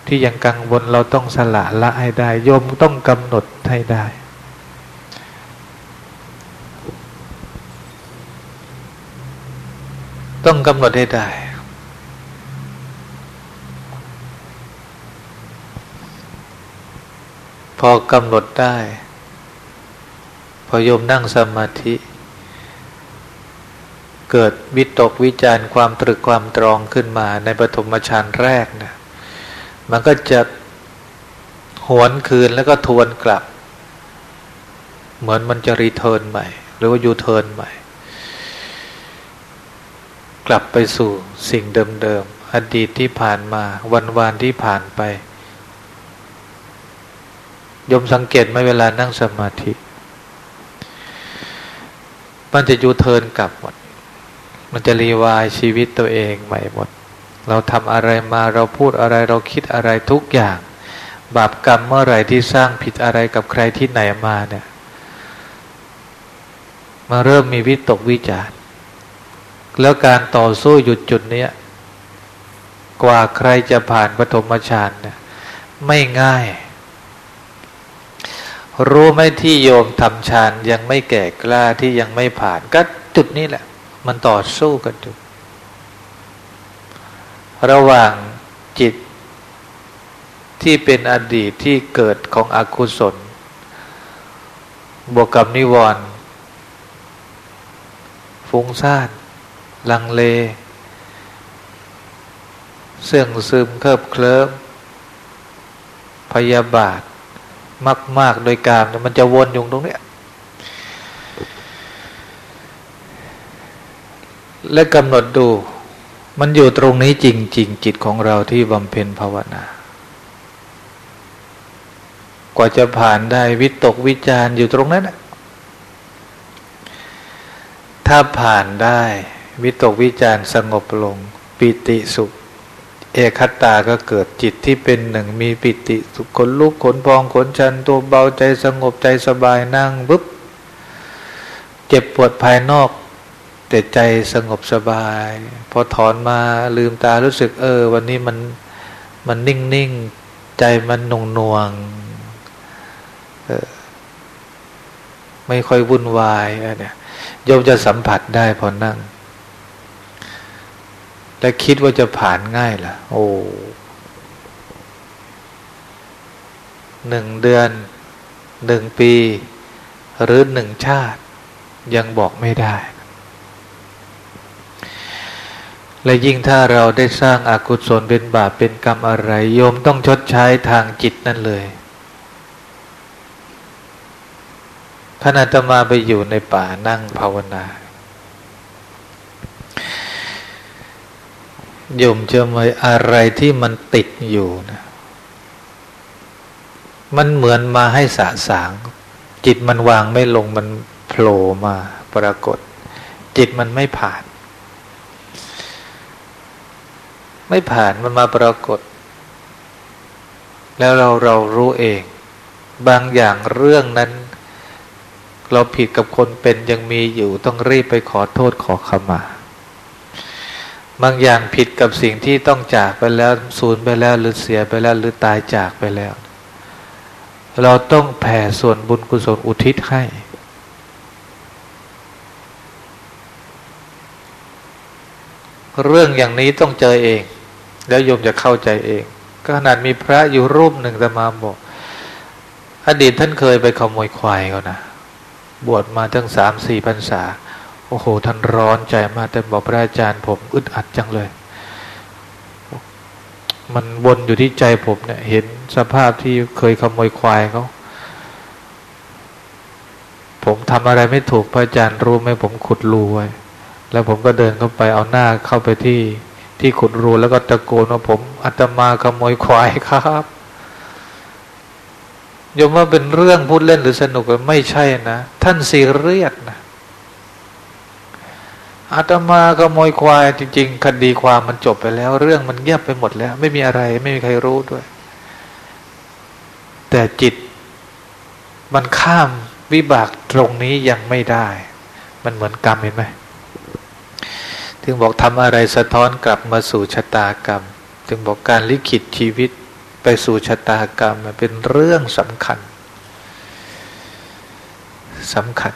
ที่ยังกังวลเราต้องสละละให้ได้โยมต้องกำหนดให้ได้ ต้องกำหนดให้ได้ พอกำหนดได้ พอโยมนั่งสมาธิ เกิดวิตกวิจารความตรึกความตรองขึ้นมาในปฐมฌานแรกเนะ มันก็จะหวนคืนแล้วก็ทวนกลับ เหมือนมันจะรีเทิร์นใหม่ หรือว่ายูเทิร์นใหม่ กลับไปสู่สิ่งเดิมๆอดีตที่ผ่านมา วันวานที่ผ่านไปโยมสังเกตไหมเวลานั่งสมาธิ มันจะยูเทิร์นกลับหมด มันจะรีวายชีวิตตัวเองใหม่หมด เราทำอะไรมาเราพูดอะไรเราคิดอะไรทุกอย่าง บาปกรรมเมื่อไหร่ที่สร้างผิดอะไรกับใครที่ไหนมาเนี่ยมาเริ่มมีวิตกวิจารแล้วการต่อสู้หยุดจุดนี้กว่าใครจะผ่านปฐมฌานเนี่ยไม่ง่าย รู้ไหมที่โยมทำฌานยังไม่แก่กล้าที่ยังไม่ผ่าน ก็จุดนี้แหละ มันต่อสู้กันอยู่ ระหว่างจิตที่เป็นอดีตที่เกิดของอกุศล บวกกับนิวรณ์ฟุ้งซ่าน ลังเล เสื่องซึมเคิบเคลิ้มพยาบาท มาก ๆ โดยการมันจะวนอยู่ตรงนี้และกำหนดดู มันอยู่ตรงนี้จริง ๆ จิตของเราที่บำเพ็ญภาวนา กว่าจะผ่านได้วิตกวิจารอยู่ตรงนั้นถ้าผ่านได้วิตกวิจารสงบลง ปิติสุข เอคัตตาก็เกิดจิตที่เป็นหนึ่งมีปิติสุขขนลุกขนพองขนชันตัวเบาใจสงบใจสบายนั่งปุ๊บเจ็บปวดภายนอก แต่ใจสงบสบาย พอถอนมาลืมตารู้สึก เออ วันนี้มันมันนิ่งนิ่งใจมันหน่วงหน่วงไม่ค่อยวุ่นวายเนี่ยโยมจะสัมผัสได้พอนั่ง และคิดว่าจะผ่านง่ายล่ะ โอ้หนึ่งเดือนหนึ่งปี หรือหนึ่งชาติ ยังบอกไม่ได้ และยิ่งถ้าเราได้สร้างอากุศลเป็นบาปเป็นกรรมอะไร โยมต้องชดใช้ทางจิตนั่นเลยพระนาตมาไปอยู่ในป่านั่งภาวนาโยมจะมอะไรที่มันติดอยู่นะมันเหมือนมาให้สะสาง จิตมันวางไม่ลงมันโผล่มาปรากฏ จิตมันไม่ผ่าน ไม่ผ่านมันมาปรากฏ แล้วเราเรารู้เอง บางอย่างเรื่องนั้น เราผิดกับคนเป็นยังมีอยู่ต้องรีบไปขอโทษขอขมา บางอย่างผิดกับสิ่งที่ต้องจากไปแล้วสูญไปแล้วหรือเสียไปแล้วหรือตายจากไปแล้ว เราต้องแผ่ส่วนบุญกุศลอุทิศให้เรื่องอย่างนี้ต้องเจอเอง แล้วโยมจะเข้าใจเอง ก็ขนาดมีพระอยู่รูปหนึ่งแต่มาบอกอดีตท่านเคยไปขโมยควายเขานะบวชมาตั้งสามสี่พรรษา โอ้โห ท่านร้อนใจมากแต่บอกพระอาจารย์ผมอึดอัดจังเลย มันวนอยู่ที่ใจผมเนี่ย เห็นสภาพที่เคยขโมยควายเขาผมทำอะไรไม่ถูกพระอาจารย์รู้ไหมผมขุดรูไว้ แล้วผมก็เดินเข้าไปเอาหน้าเข้าไปที่ ที่ขุดรูแล้วก็ตะโกนว่าผมอาตมาขโมยควายครับยมว่าเป็นเรื่องพูดเล่นหรือสนุกไม่ใช่นะ ท่านซีเรียสนะอาตมาขโมยควายจริง ๆ คดีความมันจบไปแล้ว เรื่องมันเงียบไปหมดแล้ว ไม่มีอะไร ไม่มีใครรู้ด้วย แต่จิตมันข้ามวิบากตรงนี้ยังไม่ได้ มันเหมือนกรรมเห็นไหม ถึงบอกทำอะไรสะท้อนกลับมาสู่ชะตากรรม ถึงบอกการลิขิตชีวิตไปสู่ชะตากรรมเป็นเรื่องสำคัญสำคัญ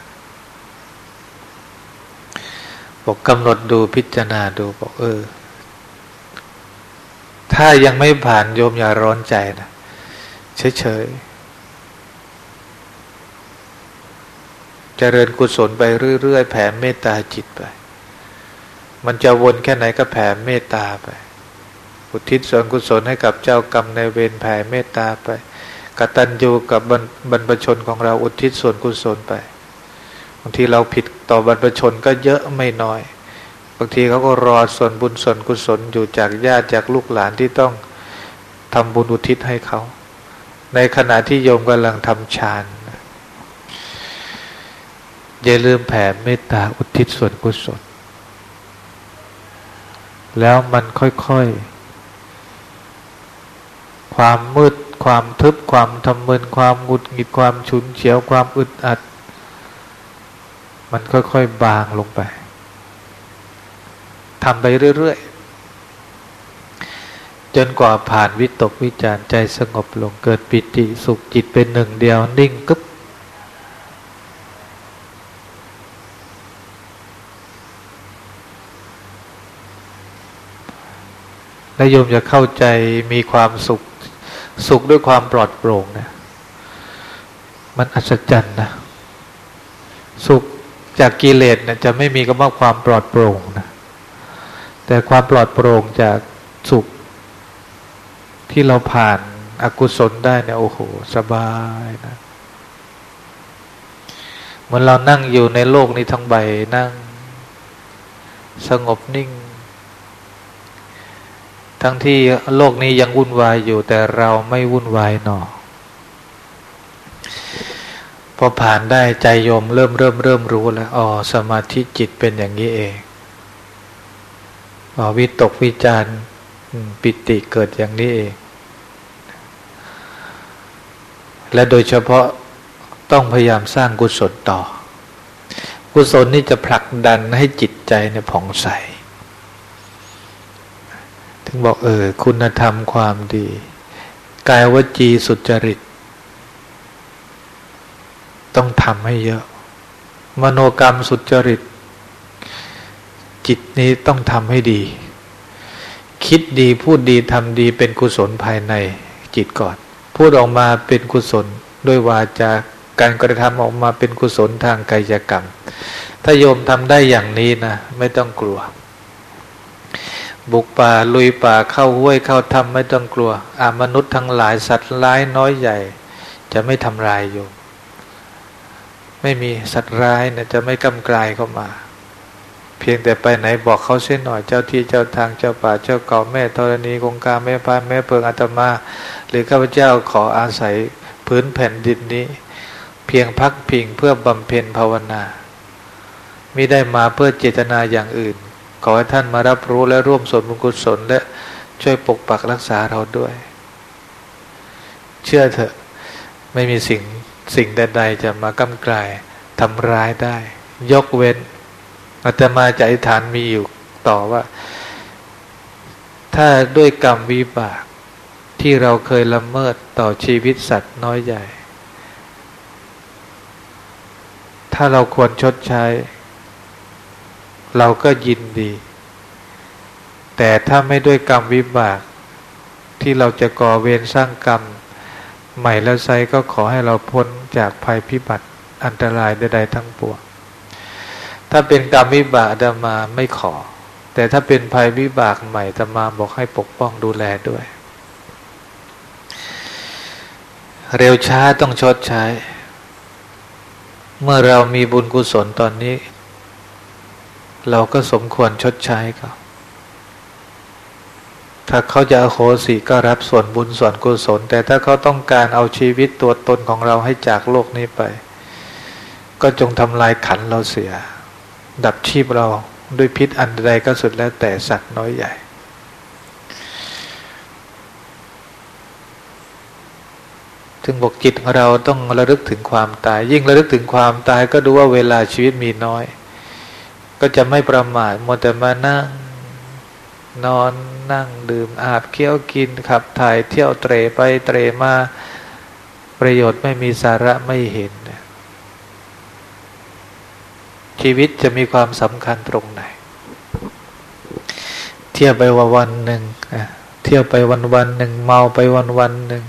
บอกกำหนดดูพิจารณาดูบอกเออ ถ้ายังไม่ผ่านโยมอย่าร้อนใจนะเฉยๆเจริญกุศลไปเรื่อยๆ แผ่เมตตาจิตไป มันจะวนแค่ไหนก็แผ่เมตตาไป อุทิศส่วนกุศลให้กับเจ้ากรรมในเวรแผ่เมตตาไปกตัญญูกับบรรพชนของเราอุทิศส่วนกุศลไปบางทีเราผิดต่อบรรพชนก็เยอะไม่น้อย บางทีเขาก็รอส่วนบุญส่วนกุศลอยู่จากญาติจากลูกหลานที่ต้องทำบุญอุทิศให้เขา ในขณะที่โยมกำลังทำฌานอย่าลืมแผ่เมตตาอุทิศส่วนกุศล แล้วมันค่อยๆ ความมืด ความทึบ ความทำมึน ความหงุดหงิด ความฉุนเฉียว ความอึดอัด มันค่อยๆ บางลงไป ทำไปเรื่อยๆ จนกว่าผ่านวิตกวิจารใจสงบลง เกิดปิติสุขจิตเป็นหนึ่งเดียว นิ่งกึ๊บ และโยมจะเข้าใจมีความสุข สุขด้วยความปลอดโปร่งนะมันอัศจรรย์นะ สุขจากกิเลสเนี่ยจะไม่มีคำว่าความปลอดโปร่งนะแต่ความปลอดโปร่งจากสุข ที่เราผ่านอากุศลได้เนี่ยโอ้โห สบายนะเหมือนเรานั่งอยู่ในโลกนี้ทั้งใบนั่ง สงบนิ่ง ทั้งที่โลกนี้ยังวุ่นวายอยู่แต่เราไม่วุ่นวายหนอพอผ่านได้ใจโยมเริ่มเริ่มเริ่มรู้แล้วอ๋อสมาธิจิตเป็นอย่างนี้เองอ๋อวิตกวิจารปิติเกิดอย่างนี้เอง และโดยเฉพาะต้องพยายามสร้างกุศลต่อ กุศลนี่จะผลักดันให้จิตใจเนี่ยผ่องใส ถึงบอกเออคุณธรรมความดี กายวจีสุจริต ต้องทำให้เยอะ มโนกรรมสุจริต จิตนี้ต้องทำให้ดี คิดดีพูดดีทำดีเป็นกุศลภายในจิตก่อน พูดออกมาเป็นกุศลด้วยวาจาการกระทำออกมาเป็นกุศลทางกายกรรม ถ้าโยมทำได้อย่างนี้นะ ไม่ต้องกลัว บุกป่าลุยป่าเข้าห้วยเข้าถ้ำไม่ต้องกลัวอามนุษย์ทั้งหลายสัตว์ร้ายน้อยใหญ่ จะไม่ทำลายโยม ไม่มีสัตว์ร้ายเนี่ยจะไม่กำกลายเข้ามา เพียงแต่ไปไหนบอกเขาเส้นหน่อยเจ้าที่เจ้าทางเจ้าป่าเจ้าเก่าแม่ธรณีคงกาแม่พานแม่เพิงอาตมา หรือข้าพเจ้าขออาศัยพื้นแผ่นดินนี้ เพียงพักพิงเพื่อบำเพ็ญภาวนาไมิได้มาเพื่อเจตนาอย่างอื่น ขอให้ท่านมารับรู้และร่วมส่วนบุญกุศลและช่วยปกปักรักษาเราด้วย เชื่อเถอะ ไม่มีสิ่งสิ่งใดๆจะมากำกลายทำร้ายได้ ยกเว้นอาตมาจะอิฐานมีอยู่ต่อว่า ถ้าด้วยกรรมวิบากที่เราเคยละเมิดต่อชีวิตสัตว์น้อยใหญ่ ถ้าเราควรชดใช้ เราก็ยินดี แต่ถ้าไม่ด้วยกรรมวิบาก ที่เราจะก่อเวรสร้างกรรม ใหม่แล้วไซก็ขอให้เราพ้นจากภัยพิบัติอันตรายใดๆทั้งปวงถ้าเป็นกรรมวิบากดามาไม่ขอ แต่ถ้าเป็นภัยวิบากใหม่ตมาบอกให้ปกป้องดูแลด้วย เร็วช้าต้องชดใช้ เมื่อเรามีบุญกุศลตอนนี้ เราก็สมควรชดใช้เขาถ้าเขาจะอโหสิก็รับส่วนบุญส่วนกุศล แต่ถ้าเขาต้องการเอาชีวิตตัวตนของเราให้จากโลกนี้ไป ก็จงทำลายขันเราเสีย ดับชีพเราด้วยพิษอันใดก็สุดแล้วแต่สัตว์น้อยใหญ่ ถึงบอกจิตของเราต้องระลึกถึงความตาย ยิ่งระลึกถึงความตายก็ดูว่าเวลาชีวิตมีน้อย ก็จะไม่ประมาทมัวแต่มานั่งนอนนั่งดื่มอาบเคี้ยวกินขับถ่ายเที่ยวเตรไปเตรมาประโยชน์ไม่มีสาระไม่เห็น ชีวิตจะมีความสำคัญตรงไหน เที่ยวไปวันวันหนึ่งเที่ยวไปวันวันหนึ่งเมาไปวันวันหนึ่ง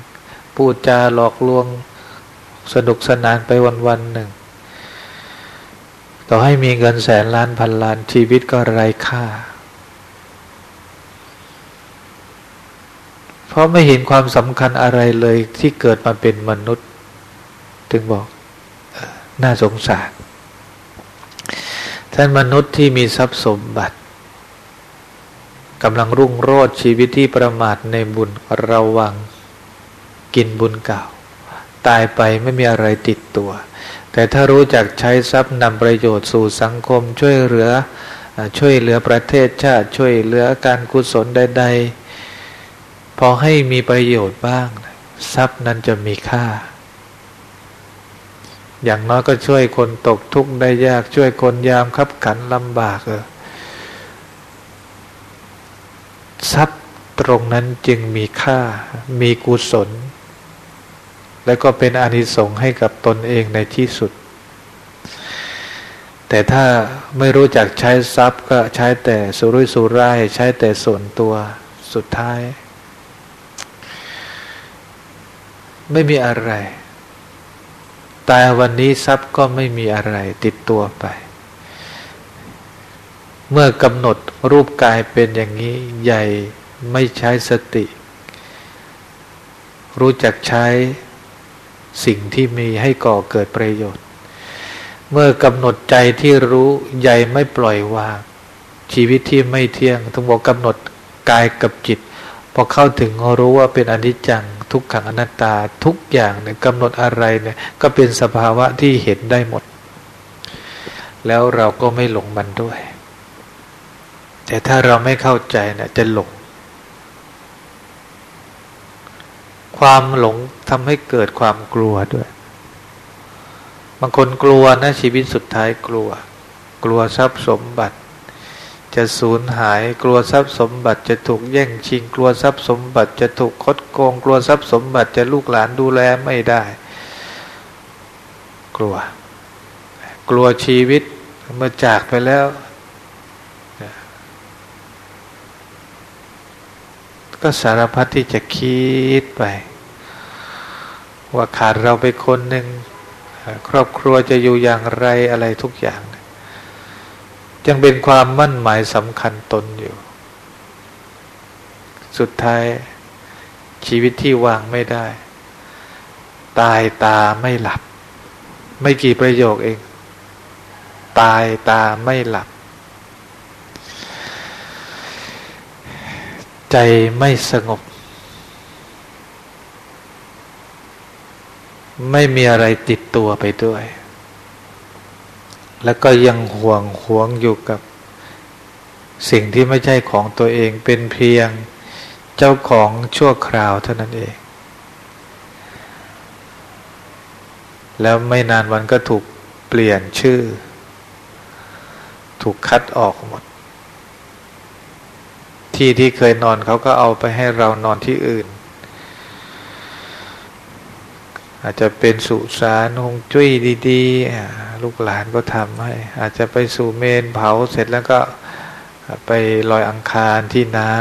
พูดจาหลอกลวงสนุกสนานไปวันวันหนึ่ง ต่อให้มีเงินแสนล้านพันล้านชีวิตก็ไร้ค่า เพราะไม่เห็นความสำคัญอะไรเลยที่เกิดมาเป็นมนุษย์ ถึงบอกน่าสงสาร ท่านมนุษย์ที่มีทรัพย์สมบัติกำลังรุ่งโรจน์ชีวิตที่ประมาทในบุญระวัง กินบุญเก่า ตายไปไม่มีอะไรติดตัว แต่ถ้ารู้จักใช้ทรัพย์นำประโยชน์สู่สังคมช่วยเหลือช่วยเหลือประเทศชาติช่วยเหลือการกุศลใด ๆ พอให้มีประโยชน์บ้าง ทรัพย์นั้นจะมีค่า อย่างน้อยก็ช่วยคนตกทุกข์ได้ยากช่วยคนยามขับขันลำบากเออทรัพย์ตรงนั้นจึงมีค่า มีกุศล และก็เป็นอนิสงส์ให้กับตนเองในที่สุด แต่ถ้าไม่รู้จักใช้ทรัพย์ก็ใช้แต่สุรุ่ยสุร่ายใช้แต่ส่วนตัวสุดท้าย ไม่มีอะไรแต่วันนี้ทรัพย์ก็ไม่มีอะไรติดตัวไป เมื่อกำหนดรูปกายเป็นอย่างนี้ใหญ่ไม่ใช้สติ รู้จักใช้ สิ่งที่มีให้ก่อเกิดประโยชน์ เมื่อกำหนดใจที่รู้ใหญ่ไม่ปล่อยวาง ชีวิตที่ไม่เที่ยงต้งบอกกำหนดกายกับจิตพอเข้าถึงรู้ว่าเป็นอนิจจังทุกขังอนัตตาทุกอย่างเนี่ยกำหนดอะไรเนี่ยก็เป็นสภาวะที่เห็นได้หมด แล้วเราก็ไม่หลงมันด้วย แต่ถ้าเราไม่เข้าใจเนี่ยจะหลง ความหลงทำให้เกิดความกลัวด้วย บางคนกลัวนะชีวิตสุดท้ายกลัว กลัวทรัพย์สมบัติ จะสูญหายกลัวทรัพย์สมบัติจะถูกแย่งชิงกลัวทรัพย์สมบัติจะถูกคดโกง กลัวทรัพย์สมบัติจะลูกหลานดูแลไม่ได้ กลัว กลัวชีวิตเมื่อจากไปแล้ว ก็สารพัดที่จะคิดไป ว่าขาดเราไปคนหนึ่งครอบครัวจะอยู่อย่างไรอะไรทุกอย่าง ยังเป็นความมั่นหมายสำคัญตนอยู่ สุดท้ายชีวิตที่วางไม่ได้ ตายตาไม่หลับ ไม่กี่ประโยคเอง ตายตาไม่หลับ ใจไม่สงบ ไม่มีอะไรติดตัวไปด้วย แล้วก็ยังห่วงหวงอยู่กับ สิ่งที่ไม่ใช่ของตัวเองเป็นเพียงเจ้าของชั่วคราวเท่านั้นเอง แล้วไม่นานวันก็ถูกเปลี่ยนชื่อ ถูกคัดออกหมด ที่ที่เคยนอนเขาก็เอาไปให้เรานอนที่อื่น อาจจะเป็นสุสานหงจุ้ยดีๆ ลูกหลานก็ทำให้ อาจจะไปสู่เมนเผาเสร็จแล้วก็ไปลอยอังคารที่น้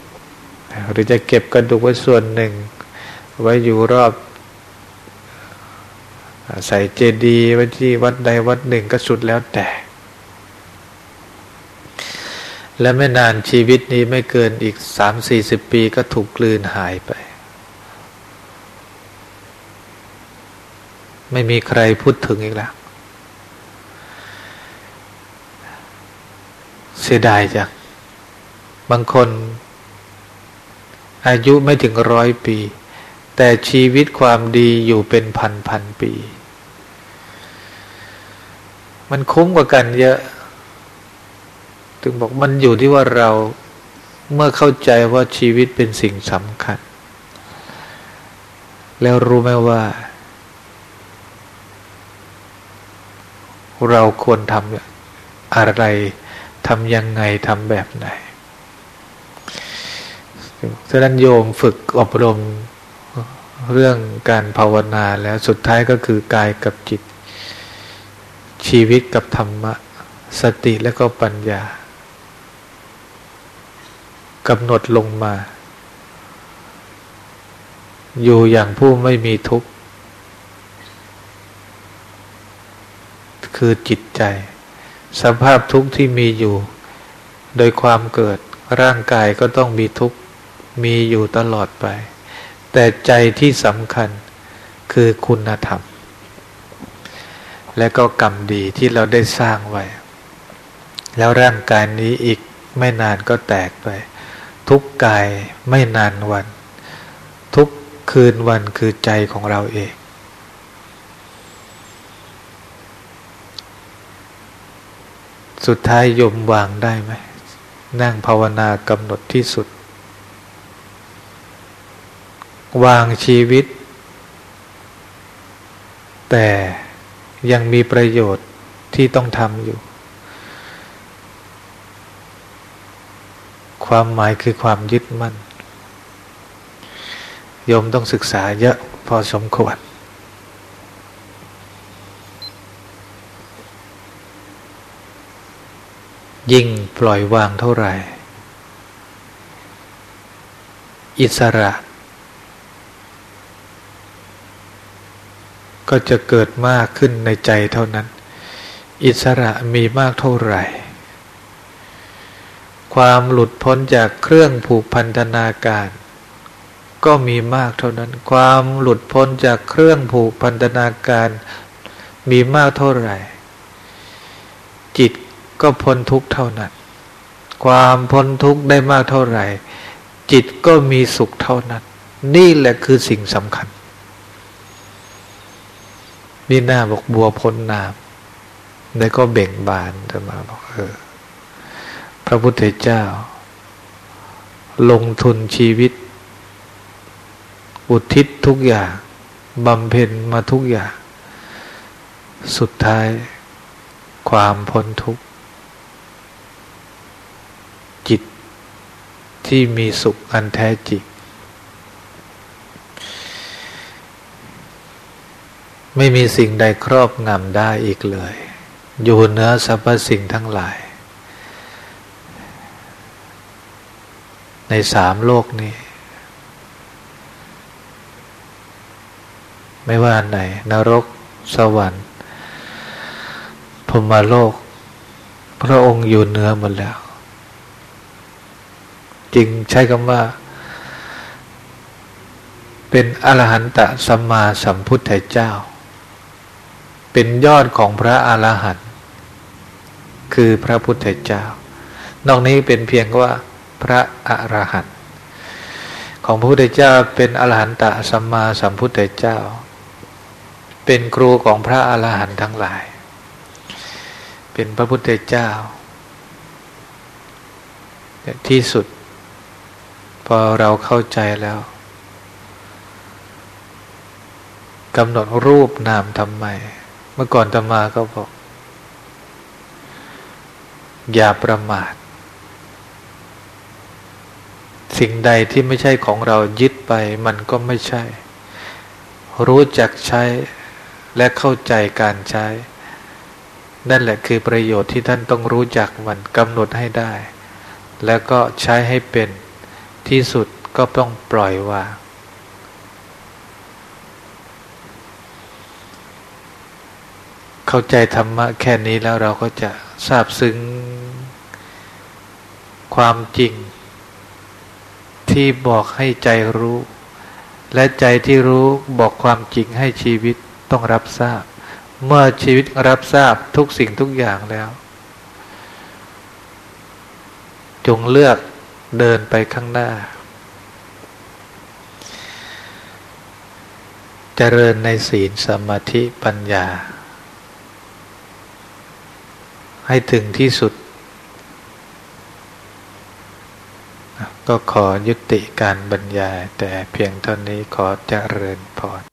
ำหรือจะเก็บกระดูกไว้ส่วนหนึ่ง ไว้อยู่รอบใส่เจดีย์ไว้ที่วัดใดวัดหนึ่งก็สุดแล้วแต่ และไม่นานชีวิตนี้ไม่เกินอีกสามสี่สิบปีก็ถูกกลืนหายไป ไม่มีใครพูดถึงอีกแล้ว เสียดายจังบางคน อายุไม่ถึงร้อยปี แต่ชีวิตความดีอยู่เป็นพันพันปี มันคุ้มกว่ากันเยอะ ถึงบอกมันอยู่ที่ว่าเราเมื่อเข้าใจว่าชีวิตเป็นสิ่งสำคัญ แล้วรู้ไหมว่า เราควรทำอะไรทำยังไงทำแบบไหนฉะนั้นโยมฝึกอบรมเรื่องการภาวนาแล้วสุดท้ายก็คือกายกับจิต ชีวิตกับธรรมะ สติและก็ปัญญา กำหนดลงมา อยู่อย่างผู้ไม่มีทุกข์ คือจิตใจ สภาพทุกข์ที่มีอยู่ โดยความเกิดร่างกายก็ต้องมีทุกข์ มีอยู่ตลอดไป แต่ใจที่สำคัญคือคุณธรรม และก็กรรมดีที่เราได้สร้างไว้ แล้วร่างกายนี้อีกไม่นานก็แตกไป ทุกกายไม่นานวัน ทุกคืนวันคือใจของเราเอง สุดท้ายยมวางได้ไหม นั่งภาวนากำหนดที่สุด วางชีวิต แต่ยังมีประโยชน์ที่ต้องทำอยู่ ความหมายคือความยึดมั่นโยมต้องศึกษาเยอะพอสมควร ยิ่งปล่อยวางเท่าไหร่ อิสระ ก็จะเกิดมากขึ้นในใจเท่านั้น อิสระมีมากเท่าไหร่ ความหลุดพ้นจากเครื่องผูกพันธนาการ ก็มีมากเท่านั้น ความหลุดพ้นจากเครื่องผูกพันธนาการ มีมากเท่าไหร่ จิตก็พ้นทุกเท่านั้น ความพ้นทุกได้มากเท่าไหร่ จิตก็มีสุขเท่านั้น นี่แหละคือสิ่งสำคัญนี่หน้าบอกบัวพ้นน้ำแล้วก็เบ่งบานจะมาบอกเออ ระพุทธเจ้า ลงทุนชีวิต อุทิศทุกอย่างบำเพ็ญมาทุกอย่าง สุดท้ายความพ้นทุกข์ จิตที่มีสุขอันแท้จริง ไม่มีสิ่งใดครอบงำได้อีกเลย อยู่เนื้อสรรพสิ่งทั้งหลาย ในสามโลกนี้ ไม่ว่าไหน นรก สวรรค์พมโลก พระองค์อยู่เหนือหมดแล้ว จริงใช้คำว่า เป็นอรหันตสัมมาสัมพุทธเจ้า เป็นยอดของพระอรหันต์คือพระพุทธเจ้านอกนี้เป็นเพียงว่า พระอรหันต์ของพระพุทธเจ้าเป็นอรหันตสัมมาสัมพุทธเจ้า เป็นครูของพระอรหันต์ทั้งหลาย เป็นพระพุทธเจ้า ที่สุด พอเราเข้าใจแล้วกำหนดรูปนามทำไม เมื่อก่อนตมาก็บอก อย่าประมาท สิ่งใดที่ไม่ใช่ของเรายึดไป มันก็ไม่ใช่ รู้จักใช้และเข้าใจการใช้ นั่นแหละคือประโยชน์ที่ท่านต้องรู้จักมันกำหนดให้ได้ แล้วก็ใช้ให้เป็นที่สุดก็ต้องปล่อยวางเข้าใจธรรมะแค่นี้แล้วเราก็จะทราบซึ้งความจริง ที่บอกให้ใจรู้ และใจที่รู้บอกความจริงให้ชีวิตต้องรับทราบ เมื่อชีวิตรับทราบทุกสิ่งทุกอย่างแล้ว จงเลือกเดินไปข้างหน้าจเจริญในศีลสมาธิปัญญา ให้ถึงที่สุด ก็ขอยุติการบรรยายแต่เพียงเท่านี้ขอเจริญพร